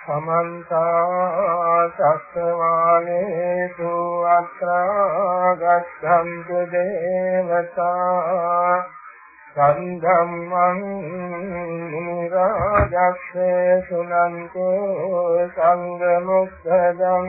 සමන්ත චක්කවාලේසු අත්‍රා ගච්ඡන්තු දේවතා සම්ධම්මං නිරාජස්සේ සුනන්තෝ සංගමුක්ඛදං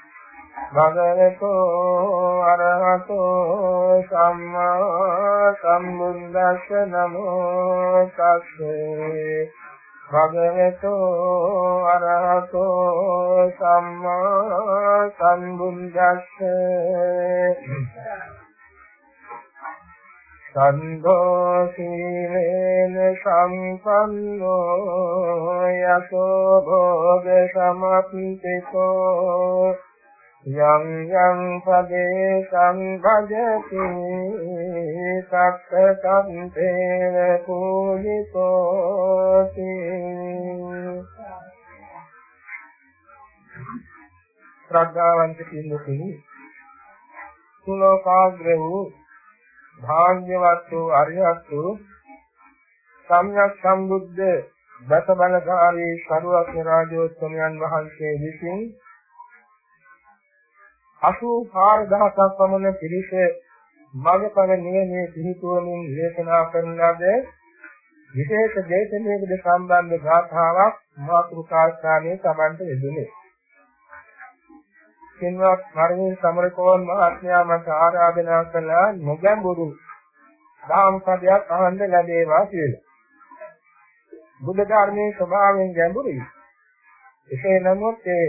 භගවතු අරහතෝ සම්මා සම්බුද්දස්ස නමෝ තස්සේ භගවතු අරහතෝ සම්මා සම්බුද්දස්ස සන්தோ සීලේන සම්පන්නෝ යසෝ භෝග සමප්පිතෝ යම් යම් පදේ සංඝජති සක්කතම්පේන පූජිතෝති ශ්‍රද්ධාවන්ත පින්තුනි සුලෝකාග්‍ර වූ භාග්‍යවත් වූ අරිහත් වූ සම්්‍යක් සම්බුද්ධ දසබලධාරී සරුවක්ඥ රාජෝත්තමයන් වහන්සේ විසින් 84000ක් පමණ පිරිස මගපල නිවනේ පිහිටුවමින් දේශනා කරන ලද විශේෂ දේශනාවකට සම්බන්ධ ගාථාවක් මාතෘකාස්ථානයේ සමන්ත යෙදුනේ. කින්වත් මරණින් සමරකෝන් මහත්මයා මට ආරාධනා කළා නොගැඹුරු ධම් පදයක් අහන්න ලැබේවා කියලා. බුද්ධ ධර්මයේ ස්වභාවයෙන් ගැඹුරුයි. එසේ නමුත් ඒ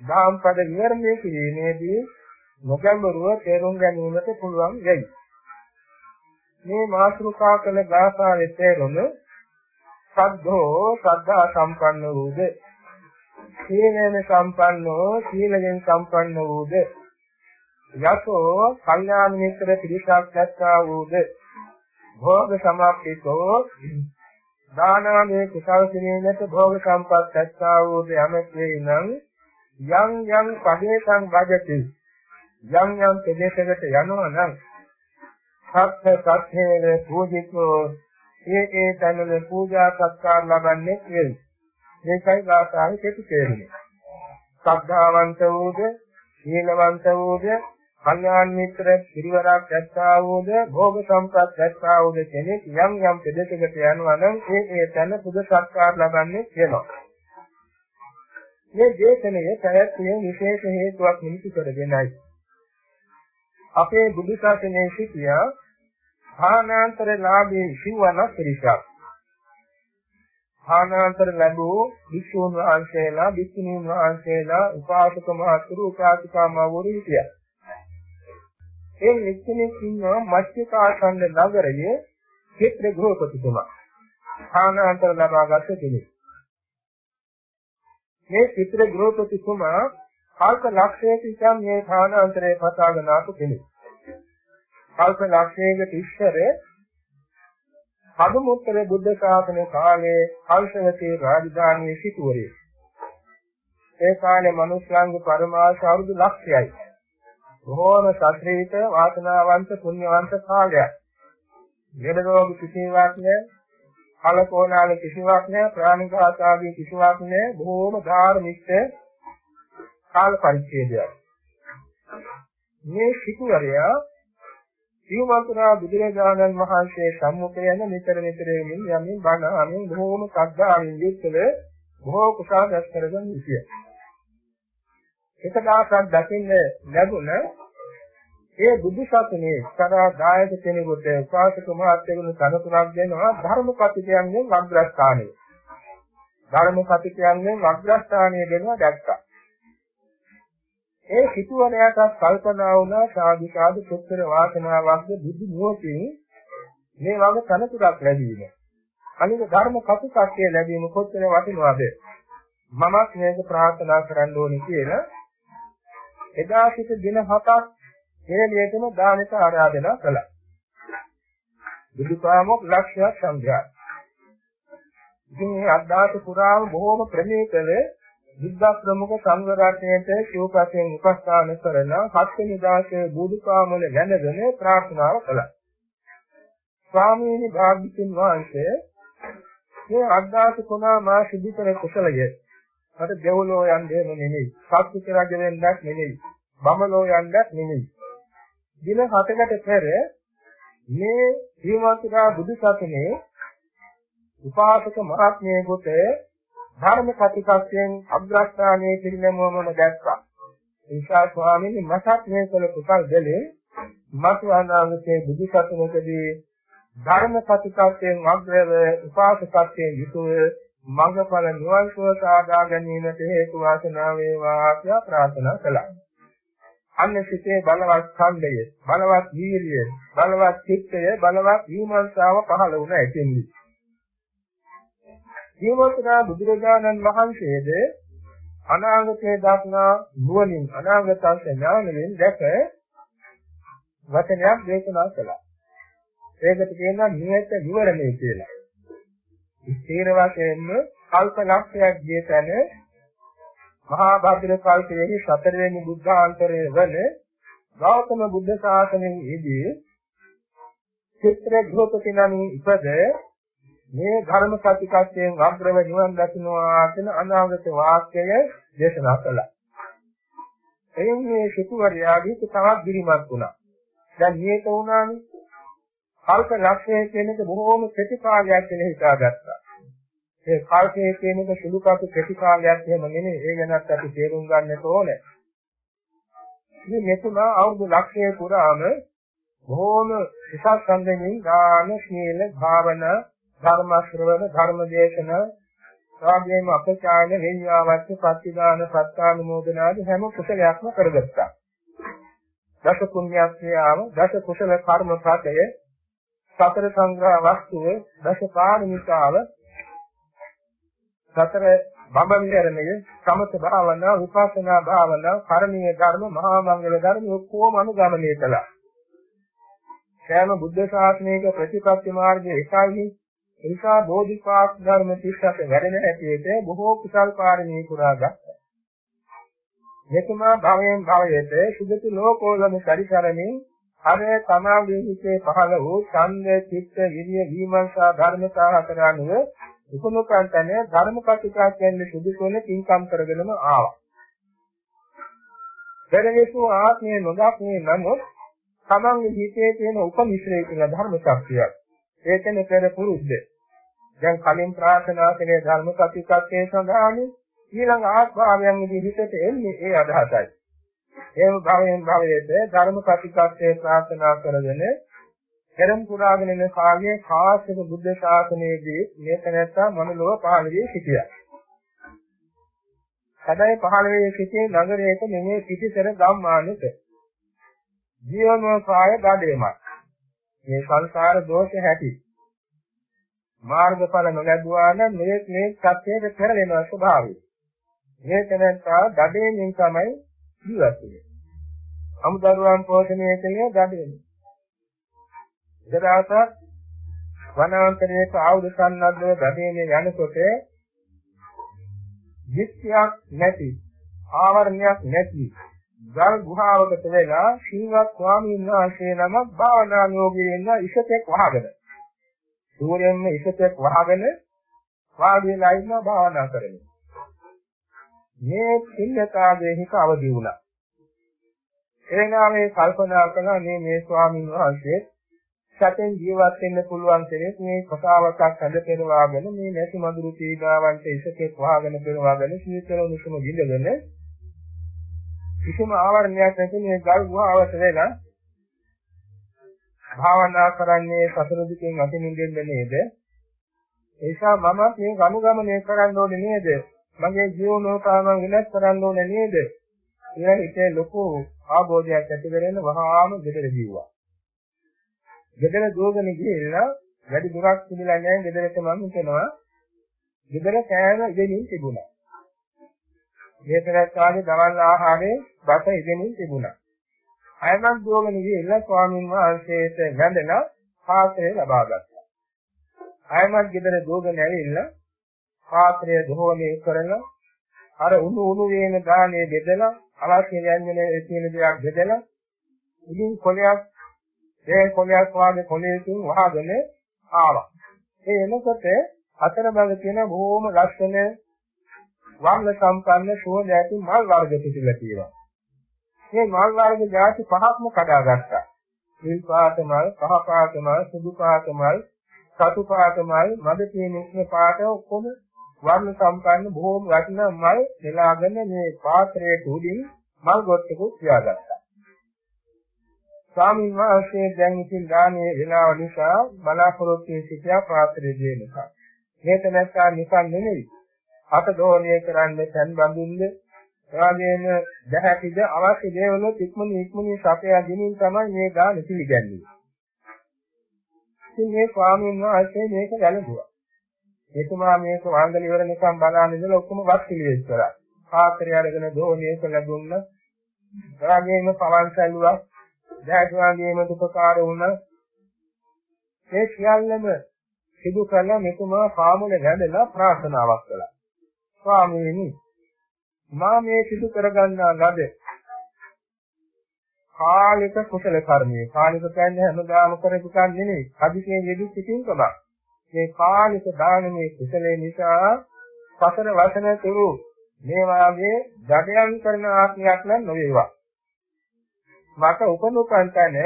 ධම් පද විවරණය කිරීමේදී නොගැඹුරුව තේරුම් ගැනීමට පුළුවන් වෙයි. මේ මාතෘකා කළ ගාථාවේ තේරුම සද්ධෝ සද්ධා සම්පන්න වූද? සීලයෙන් සම්පන්නෝ සීලයෙන් සම්පන්න වූද? යතෝ කල්යාණ මිත්‍ර පිරිසක් දැක්කා වූද? භෝග සමාප්තිතෝ දානාමේ කුසල් කිරීමට භෝග සම්පත් දැක්කා වූද? යමෙක් වේ නම් යම් යම් පදේසං වජති යම් යම් ප්‍රදේශයකට යනවා නම් සත්‍ය සත්‍යයේ පූජිතෝ ඒ ඒ තැනවල පූජා සත්කාර ලබන්නේ වෙයි. මේකයි ගාථාවේ කෙටි තේරුම. ශ්‍රද්ධාවන්ත වූද, සීලවන්ත වූද, කල්යාණ මිත්‍ර පිරිවරක් දැක්කා වූද, භෝග සම්පත් දැක්කා වූද කෙනෙක් යම් යම් ප්‍රදේශයකට යනවා නම් ඒ ඒ තැන පුද සත්කාර ලබන්නේ වෙනවා. මේ දේශනයේ පැවැත්මේ විශේෂ හේතුවක් නිමිති කරගෙනයි අපේ බුදු සසුනේ සිටියා භානාන්තර ලාභී සිවණ පිරිසක්. භානාන්තර ලැබූ වික්ෂුන් වහන්සේලා, වික්ෂුණීන් වහන්සේලා, උපාසක මහතුරු, උපාසිකා මව්වරු හිටියා. ඒ එක්කෙනෙක් ඉන්නවා මත්ස්‍යකාසන්න නගරයේ ක්ෂේත්‍ර ගෘහපතිතුමා. භානාන්තර ලබාගත් කෙනෙක්. මේ ක්ෂේත්‍ර ගෘහපතිතුමා කල්ප ලක්ෂයක ඉඳන් මේ භානාන්තරේ පතාගෙන ආපු කෙනෙක්. කල්ප ලක්ෂයකට ඉස්සර පදුමුත්තර බුද්ධ ශාසන කාලයේ කල්පවතී රාජධානියේ සිටුවරේ. ඒ කාලේ මනුෂ්‍යයන්ගේ පරමාශ අවුරුදු ලක්ෂයයි. බොහෝම ශාස්ත්‍රීය වාසනාවන්ත පුණ්‍යවන්ත කාලයක්. ලෙඩ රෝග කිසිවක් නැහැ. කලකෝණාල කිසිවක් නැහැ. ප්‍රාණිකාස ආදී කිසිවක් නැහැ. බොහෝම ධාර්මික කාල පරිච්ඡේදයක්. මේ සිකුවරයා සිව්වතුරා බුදුරජාණන් වහන්සේ සම්මුඛයෙන් නිතර නිතර යමින් යමින් බණ අමින් බොහෝම ශ්‍රද්ධාවෙන් යුක්තව බොහෝ කුසල රැස් කරගෙන සිටියා. එක දවසක් දකින්න ලැබුණ ඒ බුදු සසුනේ සදා දායක කෙනෙකුට උපාසක මහත්යෙකුට තනතුරක් දෙනවා ධර්ම කතිකයන්ගෙන් අග්‍රස්ථානය. ධර්ම කතිකයන්ගෙන් අග්‍රස්ථානය දෙනවා දැක්කා. ඒ සිටුවරයාට කල්පනා වුණා සාදු සාදු පුත්‍ර වාසනාවක්ද බුදු නුවතින් මේ වගේ තනතුරක් ලැබීම. අනිත් ධර්ම කතිකත්වය ලැබීම කොච්චර වටිනවද? මමත් මේක ප්‍රාර්ථනා කරන්න ඕනේ කියලා එදා සිට දින හතක් හේලියටම දානට ආරාධනා කළා. බුදුපාමොක් ලක්ෂයක් සංඝයා. ඉතින් මේ අද්දාස පුරාම බොහෝම ප්‍රණීතව බුද්ධ ප්‍රමුඛ සංඝ රත්නයට ශෝපයෙන් උපස්ථාන කරන හත්වෙනි දාසේ බුදුපාමොල ගැනගෙන ප්‍රාර්ථනාව කළා. ස්වාමීනි භාග්‍යතුන් වහන්සේ මේ අද්දාස කුණා මා සිදු කර කුසලය මට දෙව්ලෝ යන්නේ නෙමෙයි. සත්‍විත රජ වෙන්නත් නෙමෙයි. බඹලෝ යන්නත් නෙමෙයි. දින 7කට පෙර මේ ජීවමාතුරා බුදු සසුනේ උපාසක මහත්මයෙකුට ධර්ම කතිකස්යෙන් අග්‍රස්ථානයේ පිළිනැමුවම දැක්කා. ඒසා ස්වාමීන් මසත් මේ කළ කුසල් දෙලේ මතු අනාගතයේ බුදු සසුනකදී ධර්ම කතිකස්යෙන් අග්‍රව උපාසකත්වයෙන් යුතුව මඟඵල නිවන් සුව සාදා ගැනීමට හේතු වාසනා වේවා කියලා ප්‍රාර්ථනා කළා. අන්න සිතේ බලවත් ඡන්දය, බලවත් වීර්යය, බලවත් චිත්තය, බලවත් විමර්ශාව පහළ වුණ ඇතින්දි. ජීවතුරා බුදුරජාණන් වහන්සේද අනාගතයේ දක්නා නුවණින් අනාගත ඥානයෙන් දැක වචනයක් දේශනා කළා. ඒකට කියනවා නියත විවරණය කියලා. ස්ථීර වශයෙන්ම කල්ප ලක්ෂයක් ජීතන මහා භද්‍ර කල්පයේ සතරවෙනි බුද්ධාන්තරයේ වන ගෞතම බුද්ධ ශාසනයේදී චිත්‍ර ගෘහපති නම් ඉපද මේ ධර්ම සත්‍යකත්වයෙන් අග්‍රව නිවන් දකින්නවා කියන අනාගත වාක්‍යය දේශනා කළා. එයින් මේ සිටුවරයාගේ තවත් දිරිමත් වුණා. දැන් මේක වුණානේ. කල්ප ලක්ෂය කියන එක බොහෝම ප්‍රතිපාලයක් කියලා හිතාගත්තා. ඒ කල්පයේ කියන එක සුළු කපු ප්‍රතිපාලයක් එහෙම නෙමෙයි. ඒ ගැනත් අපි තේරුම් ගන්නට ඕනේ. ඉතින් මෙතුමා අවුරුදු ලක්ෂය පුරාම බොහෝම විශාල සම්දෙමින් දාන, සීල, භාවනා, ධර්ම ශ්‍රවණ, ධර්ම දේශන, රාගයේම අපචායන, විඤ්ඤාවච්ච, ප්‍රතිදාන, සත්‍යානුමෝදනාදී හැම කුසලයක්ම කරගත්තා. දස පුණ්‍යක්‍රියාව, දස කුසල කර්ම ප්‍රත්‍යය, සතර සංග්‍රහ වස්තුව, දස පාරමිතාව සතර බඹවිහරණය සමත භාවනා විපස්සනා භාවනා කරණීය ධර්ම මහා මංගල ධර්ම ඔක්කොම අනුගමනය කළා. සෑම බුද්ධ ශාසනයක ප්‍රතිපත්ති මාර්ගයේ එකයි එනිසා බෝධිපාක් ධර්ම 37 වැඩෙන හැටියට බොහෝ කුසල් පාරමී පුරා ගත්තා. මෙතුමා භවයෙන් භවයට සුගති ලෝකෝලම පරිසරණින් අර තමාගේ හිතේ පහළ වූ ඡන්ද චිත්ත විරිය විමර්ශා ධර්මතා හතර අනුව උපනුකන්තන ධර්ම කටිකාචයන් සුදුසුන පින්කම් කරගෙනම ආවා. පෙරවිසු ආත්මයේ නොදක්නේ නමුත් තමන්ගේ හිතේ තියෙන උපනිශ්‍රේ කියන ධර්ම ශක්තියක්. ඒකෙන පෙර පුරුද්ද. දැන් කලින් ප්‍රාර්ථනා කළේ ධර්ම කටිකාචයේ සඳහානේ ඊළඟ ආත්මාවයන්ගේ හිතට එන්නේ ඒ අදහසයි. එහෙම භවයෙන් භවයට ධර්ම කටිකාචයේ ප්‍රාර්ථනා කරගෙන පෙරම් පුරාගෙන යන කාලයේ කාශ්‍යප බුද්ධ ශාසනයේදී මේ තැනැත්තා මනුලොව පහළ වී සිටියා. හැබැයි පහළ වී සිටි නගරයක නෙමේ පිටිසර ගම්මානෙක. ජීවනෝපාය ගඩේමයි. මේ සංසාර දෝෂ හැටි. මාර්ගඵල නොලැබුවා නම් මේ මේ සත්‍යයට පෙරලෙන ස්වභාවය. මේ තැනැත්තා ගඩේමින් තමයි ජීවත් වෙන්නේ. අමුදරුවන් පෝෂණය කළේ ගඩේමින්. දරාසක් වනාන්තරයේ ආයුධ සන්නද්ධව ගඩේනේ යනකොට දික්තියක් නැති ආවරණයක් නැති ගල් ගුහාවකට වෙලා ශීලවත් ස්වාමීන් වහන්සේ නමක් භාවනා යෝගී වෙන ඉසතෙක් වහගෙන සූර්යෙන්ම ඉසතෙක් වහගෙන වාඩි වෙලා ඉන්නවා භාවනා කරමින්. මේ පින්නතාවයේ හිත අවදි වුණා. එනවා මේ කල්පනා කළා මේ මේ ස්වාමීන් වහන්සේ සතෙන් ජීවත් වෙන්න පුළුවන් කෙනෙක් මේ කතාවක්ක් අද පෙරවාගෙන මේ නැති මధుරු පීඩාවන්ට ඉසකෙක් වහගෙන පෙරවාගෙන සීතල උණුසුම ගිඳගෙන කිසිම ආවරණයක් නැති මේ ගල් ගුහාවට වෙලා භාවනා කරන්නේ සතර දිකෙන් අතිනින්දෙන්න නේද? ඒ නිසා මම මේ ගනුගමනය කරන්න ඕනේ නේද? මගේ ජීවනෝපාව වෙනස් කරන්න ඕනේ නේද? කියලා හිතේ ලොකු ආબોධයක් ඇති කරගෙන වහාම ගෙදර ජීවුවා. ගෙදර දුවගෙන ගිහිල්ලා වැඩි දුරක් තිබිලා නැහැ ගෙදරට මම හිතනවා. ගෙදර කෑම ඉගෙනින් තිබුණා. මේතරත් ආගේ දවල් ආහාරේ බත ඉගෙනින් තිබුණා. අයමන් දුවගෙන ගිහිල්ලා ස්වාමීන් වහන්සේට වැඳලා පාත්‍රය ලබා ගත්තා. අයමන් ගෙදර දුවගෙන ඇවිල්ලා පාත්‍රය දෝවණය කරලා අර උණු උණු වේන දානේ බෙදලා අවශ්‍ය ව්‍යංජනයේ තියෙන දේක් බෙදලා ඉතින් කොලයක් ඒ කොලයක් වාගේ කොලයකින් වහගෙන ආවා. ඒ එනකොට අතර බග තියෙන බොහොම ලස්සන වර්ණ සම්පන්න සුවඳ ඇති මල් වර්ග පිටිලා තියෙනවා. මේ මල් වර්ග ಜಾති පහක්ම කඩාගත්තා. නිල් පාට මල්, කහ පාට මල්, සුදු පාට මල්, සතු පාට මල්, මද තියෙන පාට ඔක්කොම වර්ණ සම්පන්න බොහෝම වටිනා මල් නෙලාගෙන මේ පාත්‍රයේ උඩින් මල් ගොට්ටකුත් තියාගත්තා. ස්වාමීන් වහන්සේ දැන් ඉතින් දානේ වෙලාව නිසා බලාපොරොත්තු සිටියා පාත්‍රයේ දෙන්නක. මේක නැත්නම් නිකන් නෙමෙයි. අත දෝණය කරන්න තැන් බඳින්න එවාගේම දැහැටිද අවශ්‍ය දේවල් ඉක්මනින් ඉක්මනින් සපයා ගැනීම තමයි මේ දාන පිළිගන්නේ. ඉතින් මේ ස්වාමීන් වහන්සේ මේක වැළඳුවා. එතුමා මේක වංගල ඉවර නිකන් බලන්න ඉඳලා ඔක්කොම වත් පිළිවෙත් කරා. පාත්‍රය අරගෙන දෝණියක ලැබුණ. එවාගෙම පවන් සැලුවා. දැහැටුවාගේම උපකාර වුණා. ඒ සියල්ලම සිදු කළ මෙතුමා කාමුල වැඳලා ප්‍රාර්ථනාවක් කළා. ස්වාමීනි මා මේ සිදු කරගන්නා ලද කාලික කුසල කර්මයේ කාලික කියන්නේ හැමදාම කරපු කන් නෙමෙයි. අධිකේ යෙදි සිටින් කමක්. මේ කාලික දානමේ කුසලේ නිසා සතර වසන තුරු මේ වාගේ ජඩයන් කරන ආත්මයක් නම් නොවේවා. මට උපනුපන්තන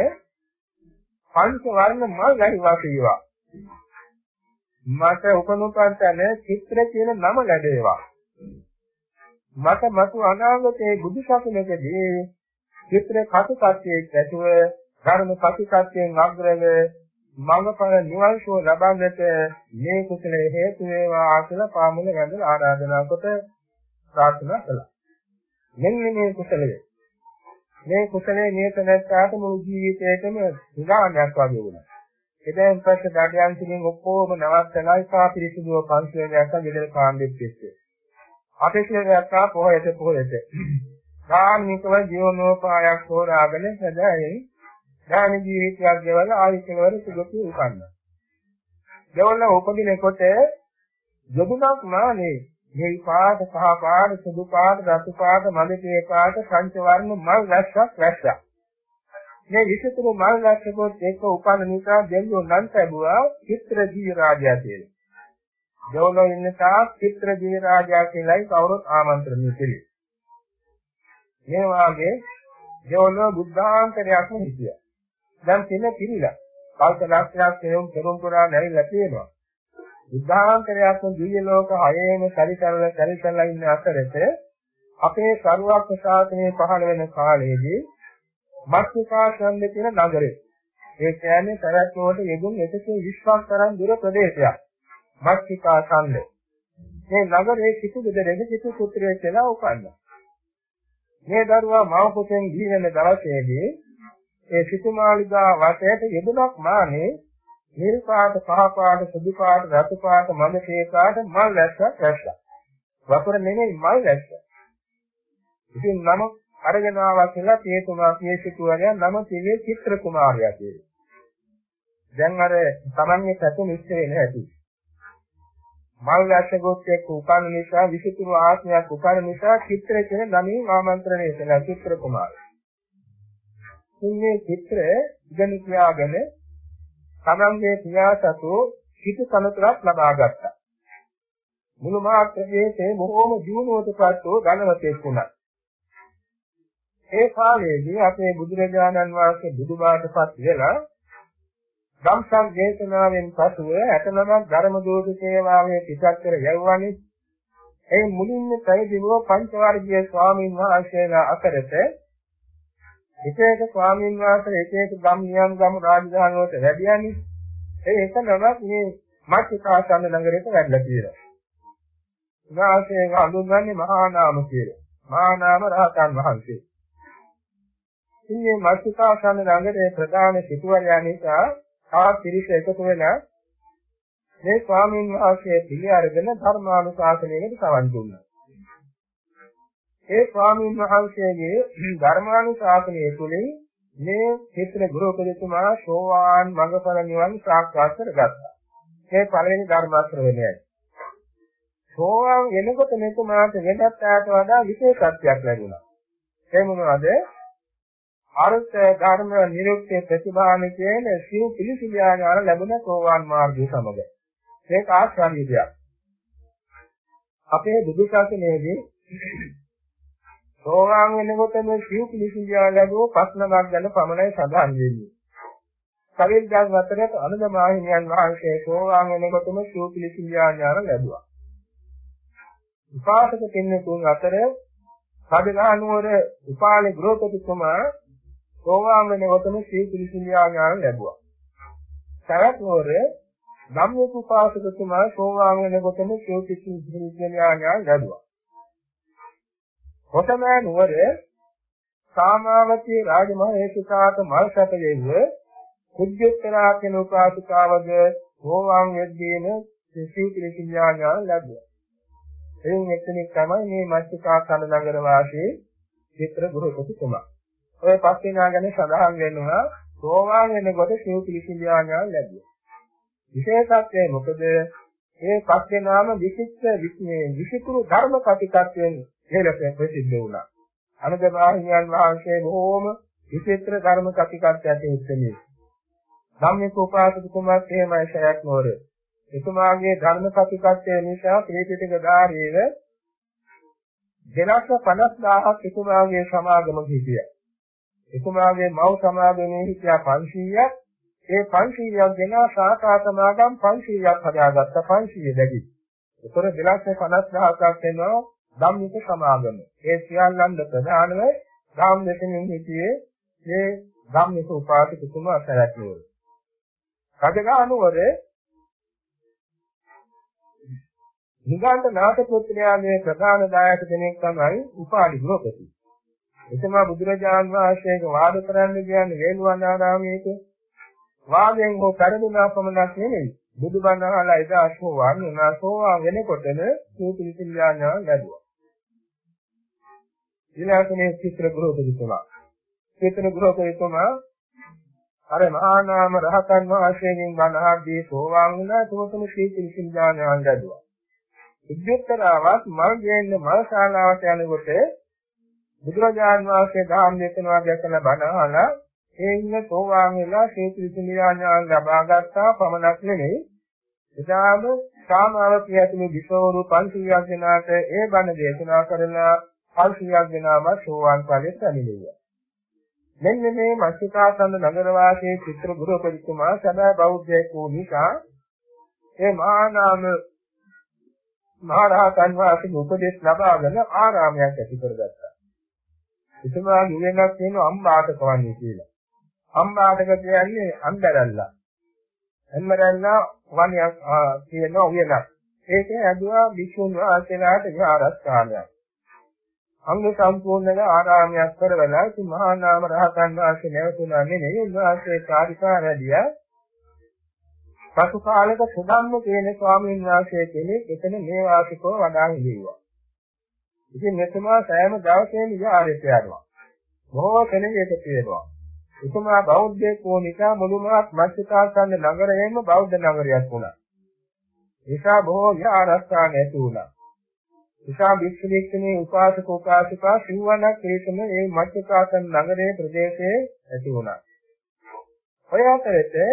පංච වර්ණ මල් ලැබුවා කියවා. මට උපනුපන්තන චිත්‍ර කියන නම ලැබේවා. මට මතු අනාගතයේ බුදු සසුනකදී චිත්‍ර කටුකට්ටියක් ඇතුව ධර්ම කටුකට්ටියෙන් අග්‍රව මඟඵල නිවන් සුව ලබන්නට මේ කුසලයේ හේතු වේවා කියලා පාමුල වැඳලා ආරාධනා කොට ප්‍රාර්ථනා කළා. මෙන්න මේ කුසලය. මේ කුසලයේ නියත නැත්තාට මුළු ජීවිතේටම විගානයක් වගේ වුණා. එදෙන් පස්සේ ඩඩයන් තුලින් ඔක්කොම නවත්තලා ඉසා පිරිසිදුව පන්සලයක් ගෙදර කාණ්ඩෙත් එක්ක. අපේ කියලා පොහොයට පොහොයට. ධාර්මිකව ජීවනෝපායක් හොරාගෙන සදායෙන් දාන ජීවිතයක් ගෙවලා ආයතනවල සුගති උපන්නා. දෙවොල්ල උපදිනකොට යොදුනක් මානේ මේ පාට පහ පාට සුදු පාට රතු පාට මලකේ පාට පංච වර්ණ මල් රැස්සක් රැස්සා. මේ විසිතුරු මල් රැස්සකොත් එක්ක උපන්න නිසා දෙවියෝ නම් ලැබුවා චිත්‍ර ජී රාජයා කියලා. දෙවොල්ල ඉන්න තා චිත්‍ර ජී රාජයා කියලායි කවුරුත් ආමන්ත්‍රණය කළේ. මේ වාගේ දෙවොල්ල බුද්ධාන්තරයක්ම හිටියා. දැන් පින පිළිලා. කල්ප ලක්ෂයක් කෙරුම් කෙරුම් පුරා නැරිලා තියෙනවා. බුද්ධාන්තරයක් දිව්‍ය ලෝක හයේම පරිසරල පරිසරලා ඉන්න අතරත අපේ සරුවක් ශාසනයේ පහළ වෙන කාලයේදී මක්නිකා ඡන්ද කියන නගරේ. ඒ කියන්නේ තරත්වෝට යෙදුම් 120ක් තරම් දුර ප්‍රදේශයක්. මක්නිකා ඡන්ද. මේ නගරේ සිටු දෙදෙනෙක් සිටු පුත්‍රයෙක් කියලා උපන්නා. මේ දරුවා මව පුතෙන් දී වෙන දවසේදී ඒ සිතුමාලිගා වටේට යෙදුනක් මානේ නිල් පාට කහ පාට සුදු පාට රතු පාට මද තේ පාට මල් වැස්සක් වැස්සා. වතුර නෙමෙයි මල් වැස්ස. ඉතින් නම අරගෙන ආවා කියලා තේතුමා කියේ සිටුවරයා නම තියේ චිත්‍ර කුමාරයා කියලා. දැන් අර තමන්ගේ පැතු මිශ්‍ර වෙන හැටි. මල් වැස්ස ගොත්තෙක් උපන් නිසා විසිතුරු ආත්මයක් උපන් නිසා චිත්‍ර කියන නමින් ආමන්ත්‍රණය කළා චිත්‍ර කුමාරයා. මේ චිත්‍ර ඉගෙන කියාගෙන තමන්ගේ පියාසතු හිත සනතරක් ලබා ගත්තා. මුළු මහත් ප්‍රදේශයේ බොහෝම ජීවනෝතපත් වූ ධනවතෙක් වුණා. ඒ කාලයේදී අපේ බුදුරජාණන් වහන්සේ බුදුබාටපත් වෙලා ධම්සං දේශනාවෙන් පසුව 69ක් ධර්ම දෝෂ සේවාවේ පිටත් කර යවන්නේ ඒ මුලින්ම පැවිදිව පංචවර්ගීය ස්වාමීන් වහන්සේලා අතරට එක එක ස්වාමීන් වහන්සේ එක එක ගම් නියම් ගම් රාජධානි වලට වැඩියන්නේ ඒ එක නමක් මේ මච්චිකාසන්න නගරයට වැඩලා තියෙනවා. උන්වහන්සේ හඳුන්වන්නේ මහා නාම කියලා. මහා නාම රහතන් වහන්සේ. ඉන්නේ මච්චිකාසන්න නගරයේ ප්‍රධාන සිටුවරයා නිසා තා පිරිස එකතු වෙලා මේ ස්වාමීන් වහන්සේ පිළි අරගෙන ධර්මානුශාසනයකට සවන් දුන්නා. ඒ ස්වාමීන් වහන්සේගේ ධර්මානුශාසනය තුළින් මේ චිත්‍ර ගුරුපදතුමා සෝවාන් මඟඵල නිවන් සාක්ෂාත් කරගත්තා. මේ පළවෙනි ධර්ම ශ්‍රවණයයි. සෝවාන් වෙනකොට මෙතුමාට වෙනත් ආයත වඩා විශේෂත්වයක් ලැබුණා. ඒ මොනවද? අර්ථ ධර්ම නිරුක්ති ප්‍රතිභාන කියන සිව් පිළිසිලියාඥාන ලැබුණ සෝවාන් මාර්ගය සමග. ඒක ආශ්‍රාමිකයක්. අපේ බුදු ශාසනයේදී සෝවාන් වෙනකොට මේ සිව් පිළිසිඳියා ලැබුව ප්‍රශ්නමක් ගැන පමණයි සඳහන් වෙන්නේ. කවිද්දාස් අතරට අනුදමාහිමියන් වහන්සේ සෝවාන් වෙනකොටම සිව් පිළිසිඳියා ඥාන ලැබුවා. උපාසක කෙනෙකුන් අතර සාධනානුවර උපාලි ගෘහපතිතුමා සෝවාන් වෙනකොටම සිව් පිළිසිඳියා ඥාන ලැබුවා. සරත් නුවර ධම්මික උපාසකතුමා සෝවාන් වෙනකොටම සෝතිසි විඥාඥා ලැබුවා. කොතමෑ නුවර සාමාවතී රාජමහේසිකාට මල් සැපයෙව කුජ්ජතරා කියන උපාසිකාවද සෝවාන් වෙද්දීන සිසි විඥාඥා ලැබුවා. එයින් එක්කෙනෙක් තමයි මේ මස්තිකා කඳ නගර වාසී චිත්‍ර ගුරුතුමා. ඔය පස්සේ නාගනේ සඳහන් වෙනවා සෝවාන් වෙනකොට සිව් පිළිසිඥාඥා ලැබුවා. විශේෂත්වය මොකද මේ පස්සේ නාම විචිත්ත විචිතුරු ධර්ම කතිකත්වයෙන් හේලක ප්‍රසිද්ධ වුණා. අනුදමාහිමියන් වහන්සේ බොහෝම විචිත්‍ර ධර්ම කතිකත්වයට එක්කනේ. ධම්මික උපාසක කුමාරත් එහෙමයි ශරයක් නෝර. එතුමාගේ ධර්ම කතිකත්වය නිසා ප්‍රේතිතික ධාරීව දෙලක්ෂ 50000ක් එතුමාගේ සමාගම හිටියා. එතුමාගේ මව් සමාගමේ හිටියා 500ක් ඒ 500ක් දෙනා සාකා සමාගම් 500ක් හදාගත්ත 500 දැඩි. ඒතර 250000ක් වෙනවා ධම්මික සමාගම. ඒ සියල්ලන් ප්‍රධානව ධම්ම දෙකෙන් හිටියේ මේ ධම්මික උපාසක තුමා සරත්නෝර. රජගහනුවර නිගාන්ත නාථ පුත්‍රයාගේ ප්‍රධාන දායක කෙනෙක් තමයි උපාලි ගෘහපති. එතම බුදුරජාන් වහන්සේගේ වාද කරන්න කියන්නේ වේළුවනාරාමයේදී වාදයෙන් හෝ පරිදුනා පමණක් නෙමෙයි බුදුබණ අහලා එදා සෝවාන් වුණා සෝවාන් වෙනකොටම සූපිලිසිල්ලාන ලැබුවා ඊළඟනේ චිත්‍ර ගෘහපතිතුමා චිත්‍ර ගෘහපතිතුමා අර මහා නාම රහතන් වහන්සේගෙන් බණ අහද්දී සෝවාන් වුණා. තුමතුම සීපිලිසිල්ලාන ලැබුවා. විද්‍යුත්තරාවත් මල් ගේන්න මල් ශාලාවට යනකොට බුදුරජාන් වහන්සේ ධම්ම දේශනාව දැකලා බණ අහලා ඒ ඉන්න සෝවාන් වෙලා හේතු විසඳාඥාන ලබා ගත්තා. පමණක් නෙමෙයි. එදාම සාමාවතිය ඇතුළු විසවරු 500ක් දෙනාට ඒ බණ දේශනා කරලා 500ක් දෙනාම සෝවාන් ඵලයට පැමිණියා. මෙන්න මේ මස්තිකාසන්න නගර වාසී චිත්‍ර ගුරුපරිතුමා සදා බෞද්ධයෙක් වූ නිසා ඒ මහා නාම මහරහතන් වහන්සේගේ උපදෙස් ලබාගෙන ආරාමයක් ඇති කරගත්තා. එතුමා නිවෙනක් තියෙන අම්බාටකවන්නේ කියලා. අම්මාටක කියන්නේ අන්දරල්ලා. එම්මරල්ලා වණියක් කියන උයනක්. ඒක ඇදුවා විසුණු වහන්සේලාට විහාරස්ථානයක්. අංග සම්පූර්ණව ආරාමයක් කරවලා ඉති මහා නාම රහතන් වහන්සේ නැවතුණා නෙමෙයි උන්වහන්සේ කාර්යකාරදියා පසු කාලයක සුදම්ම කියන ස්වාමීන් වහන්සේ කෙනෙක් එතන මේ වාසිකව වඩා හිඳිවා. ඉතින් මෙතුමා සෑම දවසේම විහාරයට යනවා. බොහෝ කෙනෙක් එකතු වෙනවා. එතුමා බෞද්ධයෙක් වූ නිසා මුළුමහත් මත්ස්‍යකාසන්න නගරයෙන්ම බෞද්ධ නගරයක් වුණා. ඒසා බොහෝ විහාරස්ථාන ඇති වුණා. ඒසා භික්ෂුණීක්ෂණී උපාසක උපාසිකා සිවණක් පිරිසම මේ මත්ස්‍යකාසන්න නගරයේ ප්‍රදේශයේ ඇති වුණා. ඔය අතරේ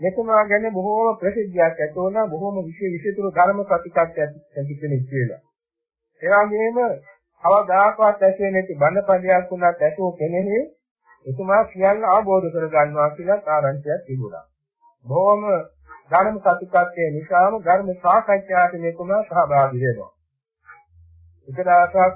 මෙතුමා ගැන බොහෝම ප්‍රසිද්ධියක් ඇති වුණා බොහෝම විශේෂ විශේෂතුරු ධර්ම ප්‍රතිපත්තියක් ඇති කෙනෙක් කියලා. ඒ වගේම අවදාකවත් ඇසේ නැති බණපදයක් වුණත් ඇසෝ කෙනෙහි එතුමා සියල්ල අවබෝධ කර ගන්නවා කියලා ආරංචියක් තිබුණා. බොහෝම ධර්ම ප්‍රතිපත්තිය නිසාම ධර්ම සාකච්ඡාවට මෙතුමා සහභාගී වෙනවා. එක දවසක්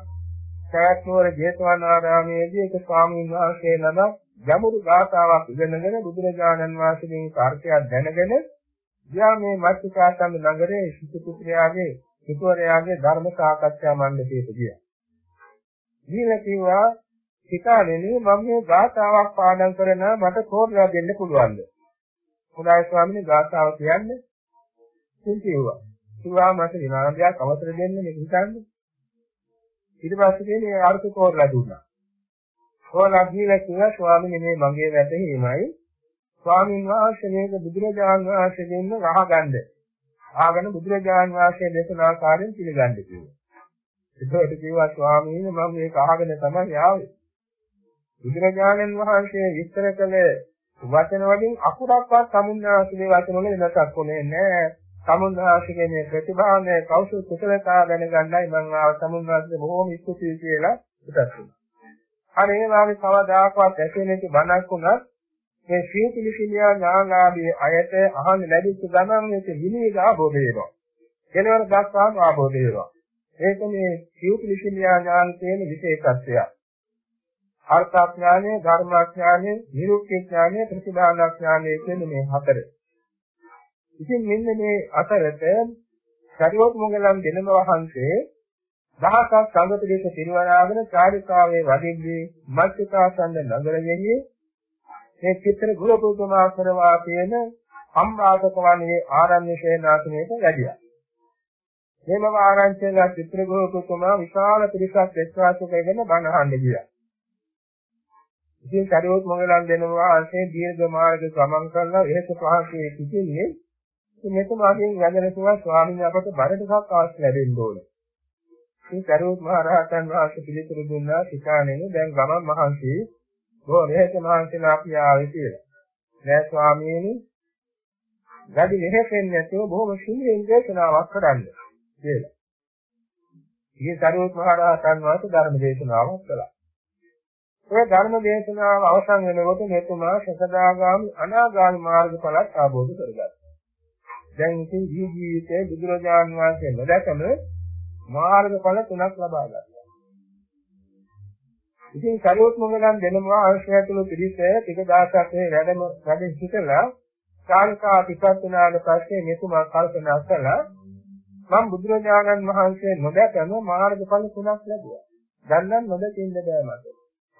සයත් නුවර ජේතවනාරාමයේදී එක ස්වාමීන් වහන්සේ නමක් ගැඹුරු ගාථාවක් ඉගෙනගෙන බුදුරජාණන් වහන්සේගේ කාර්යයක් දැනගෙන ගියා මේ මත්තිකාසම් නගරේ සිටු පුත්‍රයාගේ සිටුවරයාගේ ධර්ම සාකච්ඡා මණ්ඩපයට ගියා. දීලා කිව්වා හිතාගෙන මම මේ ගාථාවක් පාඩම් කරන මට තෝරලා දෙන්න පුළුවන්ද? හොඳයි ස්වාමීනි ගාථාව කියන්නේ. ඉතින් කිව්වා. කිව්වා මට විනාඩියක් අවසර දෙන්න මේක හිතන්නේ. ඊට පස්සේ කියන්නේ අර්ථ තෝරලා දුන්නා. තෝරලා දීලා කිව්වා ස්වාමීනි මේ මගේ වැටහීමයි. ස්වාමීන් වහන්සේ මේක බුදුරජාණන් වහන්සේ දෙන්න රහගන්න. ආගෙන බුදුරජාණන් වහන්සේ දේශනා ආකාරයෙන් පිළිගන්න කිව්වා. ඒකට කිව්වා ස්වාමීන් මම මේක අහගෙන තමයි ආවේ. බුදුරජාණන් වහන්සේ විස්තර කළ වචන වලින් අකුරක්වත් සමුන්නාසුගේ වචන වල වෙනසක් කොනේ නැහැ. සමුන්නාසුගේ මේ ප්‍රතිභාවනේ කෞශල කුසලතා දැනගන්නයි මම ආව සමුන්නාසුගේ බොහෝම ස්තුතියි කියලා හිතත් වුණා. අනේ ඒ වගේ කවදාකවත් ඇසෙන්නේ නැති බණක් උනත් මේ ශීතිලිසිනියා ඥානාදී අයට අහන්න ලැබිච්ච ගමන් මේක විනීත ආબોධ වෙනවා. කෙලවර දක්වාම ආબોධ වෙනවා. ඒක මේ සිව්පිලිසිනියා ඥාන කියන විශේෂත්වය. අර්ථඥානය, ධර්මඥානය, නිරුක්ති ඥානය, ප්‍රතිභාඥානය කියන මේ හතර. ඉතින් මෙන්න මේ අතරත සරියොත් මොගලන් දෙනම වහන්සේ දහසක් සංගතදේශ පිරිවරාගෙන චාරිකාවේ වදින්දී මත්තිකාසන්න නගරයෙහි මේ චිත්‍ර ගුරුතුමා කරවා තියෙන අම්බාසක වනේ ආරණ්‍ය ශේනාසනයට වැඩියා. මේම ආරංචිලා චිත්‍රගෝපතුමා විශාල පිරිසක් එක්වාස කරගෙන බණ අහන්න ගියා. ඉතින් කරුවොත් මොගලන් දෙනවා අන්සේ දීර්ඝ මාර්ග ගමන් කරලා එහෙත් පහසේ සිටින්නේ ඉතින් මෙතුමාගෙන් වැදගෙන තුවා ස්වාමීන් අපට බර ටිකක් අවශ්‍ය ලැබෙන්න ඕනේ. ඉතින් කරුවොත් මහ රහතන් වහන්සේ පිළිතුරු දුන්නා සිතානේ දැන් ගමන් මහන්සි බොහොම එහෙත් මහන්සිලා අපි ආවේ කියලා. නෑ ස්වාමීනි වැඩි මෙහෙසෙන්නේ නැතුව බොහොම සිහියෙන් දේශනාවක් කරන්නේ. කියලා. ඉතින් සරියුත් මහ රහතන් වහන්සේ ධර්ම දේශනාවක් කළා. ඒ ධර්ම දේශනාව අවසන් වෙනකොට මෙතුමා සසදාගාමි අනාගාමි මාර්ගඵලත් ආબોධ කරගත්තා. දැන් ඉතින් ජීවිතයේ බුදුරජාන් වහන්සේ නොදැකම මාර්ගඵල තුනක් ලබා ගත්තා. ඉතින් සරියුත් මොගලන් දෙනවා අවශ්‍යතුළු පිළිස ටික දවසක් මේ වැඩම වැඩ සිටලා කාලිකා පිටත් වුණාට පස්සේ මෙතුමා කල්පනා කළා මම බුදුරජාණන් වහන්සේ නොදැකම මාර්ගඵල තුනක් ලැබුවා. දැන් නම් නොදකින්න බෑ මට.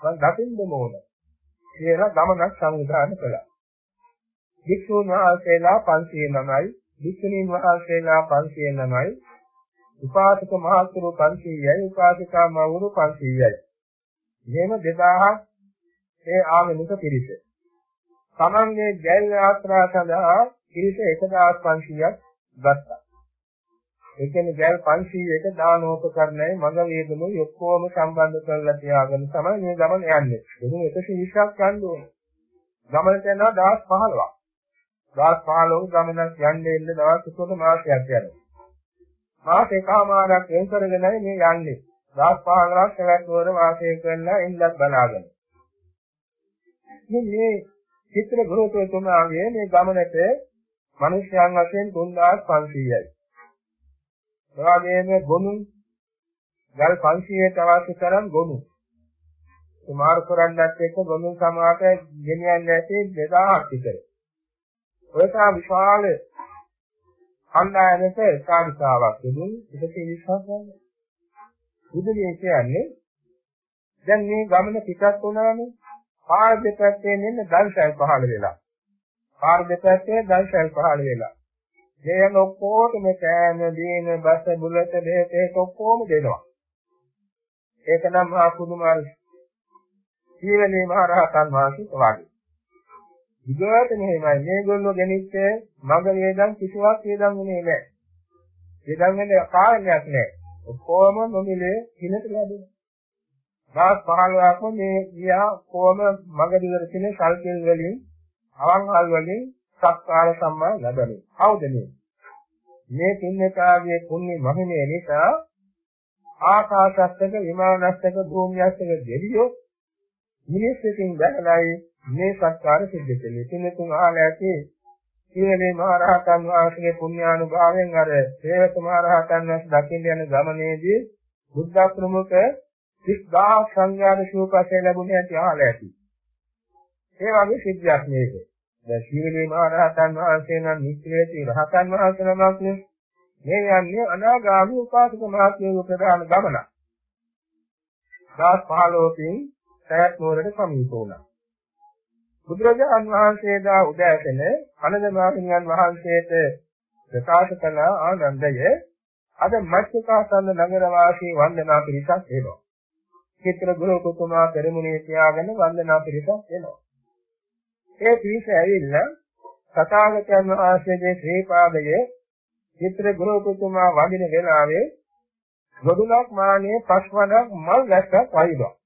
මම දකින්න ඕන. කියලා ගමනක් සංවිධානය කළා. වික්ෂුන් වහන්සේලා 509යි, වික්ෂුණීන් වහන්සේලා 509යි, උපාසක මහත්තුරු 500යි, උපාසිකා මවුරු 500යි. එහෙම 2000ක් ඒ ආගමික පිරිස. තමන්ගේ ජෛව යාත්‍රා සඳහා පිරිස 1500ක් ගත්තා. ඒ කියන්නේ ගෑල් 500ක දානෝපකරණය මඟ වේදමුයි ඔක්කොම සම්බන්ධ කරලා තියාගෙන තමයි මේ ගමන යන්නේ. එහුම් 120ක් යන්න ඕනේ. ගමනට යනවා දවස් 15ක්. දවස් 15ක ගමනක් යන්න එන්න දවස් එකක මාසයක් යනවා. මාස එකමාරක් වෙන් කරගෙනයි මේ යන්නේ. දවස් 15ක් සැවැත්වර වාසය කරලා එන්නත් බලාගෙන. මේ චිත්‍ර ගුරුතුමාගේ මේ ගමනට මිනිස්යන් වශයෙන් 3500යි. එවාගෙම ගොනු ගල් 500ට අවශ්‍ය තරම් ගොනු සුමාර කරන්නත් එක්ක ගොනු සමාත ගෙනියන්නේ නැති 2000ක් විතර. ඔය තා විශාල කණ්ඩායමක සාධිකාවක් තිබුණ 120ක් වගේ. බුදුලිය කියන්නේ දැන් මේ ගමන පිටත් වුණානේ පාර දෙපැත්තේ මෙන්න දල්සල් පහළ වෙලා. පාර දෙපැත්තේ දල්සල් පහළ වෙලා. දේන ඔක්කොටම කෑම දීන බස බුලත දෙහෙත ඒක ඔක්කොම දෙනවා. ඒක නම් මහා කුදුමාල් ජීවනයේ මහ රහතන් වහන්සේ වගේ. විගත මෙහෙමයි මේගොල්ලෝ ගෙනිච්ච මග වේදන් කිසිවක් වේදන් උනේ නැහැ. වේදන් වෙන්නේ කාරණයක් නැහැ. ඔක්කොම නොමිලේ හිනට ලැබෙනවා. මාස් 15ක්ම මේ ගියා කොහොම මග දිවර තියෙන සල්කෙල් වලින් අවන්හල් වලින් සත්කාර සම්මාන ලැබෙනවා. කවුද මේ? මේ පින්නතාගේ පුණ්‍ය මහිමේ නිසා ආකාශස්තක විමානස්තක භූමියස්තක දෙවියෝ මිනිස්සුකින් දැකලායි මේ සත්කාර සිද්ධ කළේ. පින්නතුන් අහලා ඇති සීලේ මහරහතන් වහන්සේගේ පුණ්‍යානුභාවයෙන් අර සේවක මහරහතන් වහන්සේ දකින්න යන ගමනේදී බුද්ධ ප්‍රමුඛ 30000 සංඝයාට ශූපසේ ලැබුණේ ඇති අහලා ඇති. ඒ වගේ සිද්ධියක් මේක. දැන් සීලේ මහරහතන් වහන්සේ නම් නිත්‍යවේදී රහතන් වහන්සේ නමක් නේ. මේ යන්නේ අනාගාමී උපාසක මහත්මයෝ ප්‍රදාන ගමන. දාස් 15කින් සෑත් නුවරට සමීප වුණා. බුදුරජාණන් වහන්සේ දා උදෑසන අනදමාහිමියන් වහන්සේට ප්‍රකාශ කළ ආනන්දය අද මච්චකාසන්න නගර වාසී වන්දනා පිරිසක් එනවා. චිත්‍ර ගුරු කුතුමා පෙරමුණේ තියාගෙන වන්දනා පිරිසක් එනවා. ඒ පිරිස ඇවිල්ලා සතාගතයන් වහන්සේගේ ශ්‍රී පාදයේ චිත්‍ර ගුරුතුමා වඳින වෙලාවේ ගොඩුලක් මානේ පස්වනක් මල් වැස්සක් වයිදා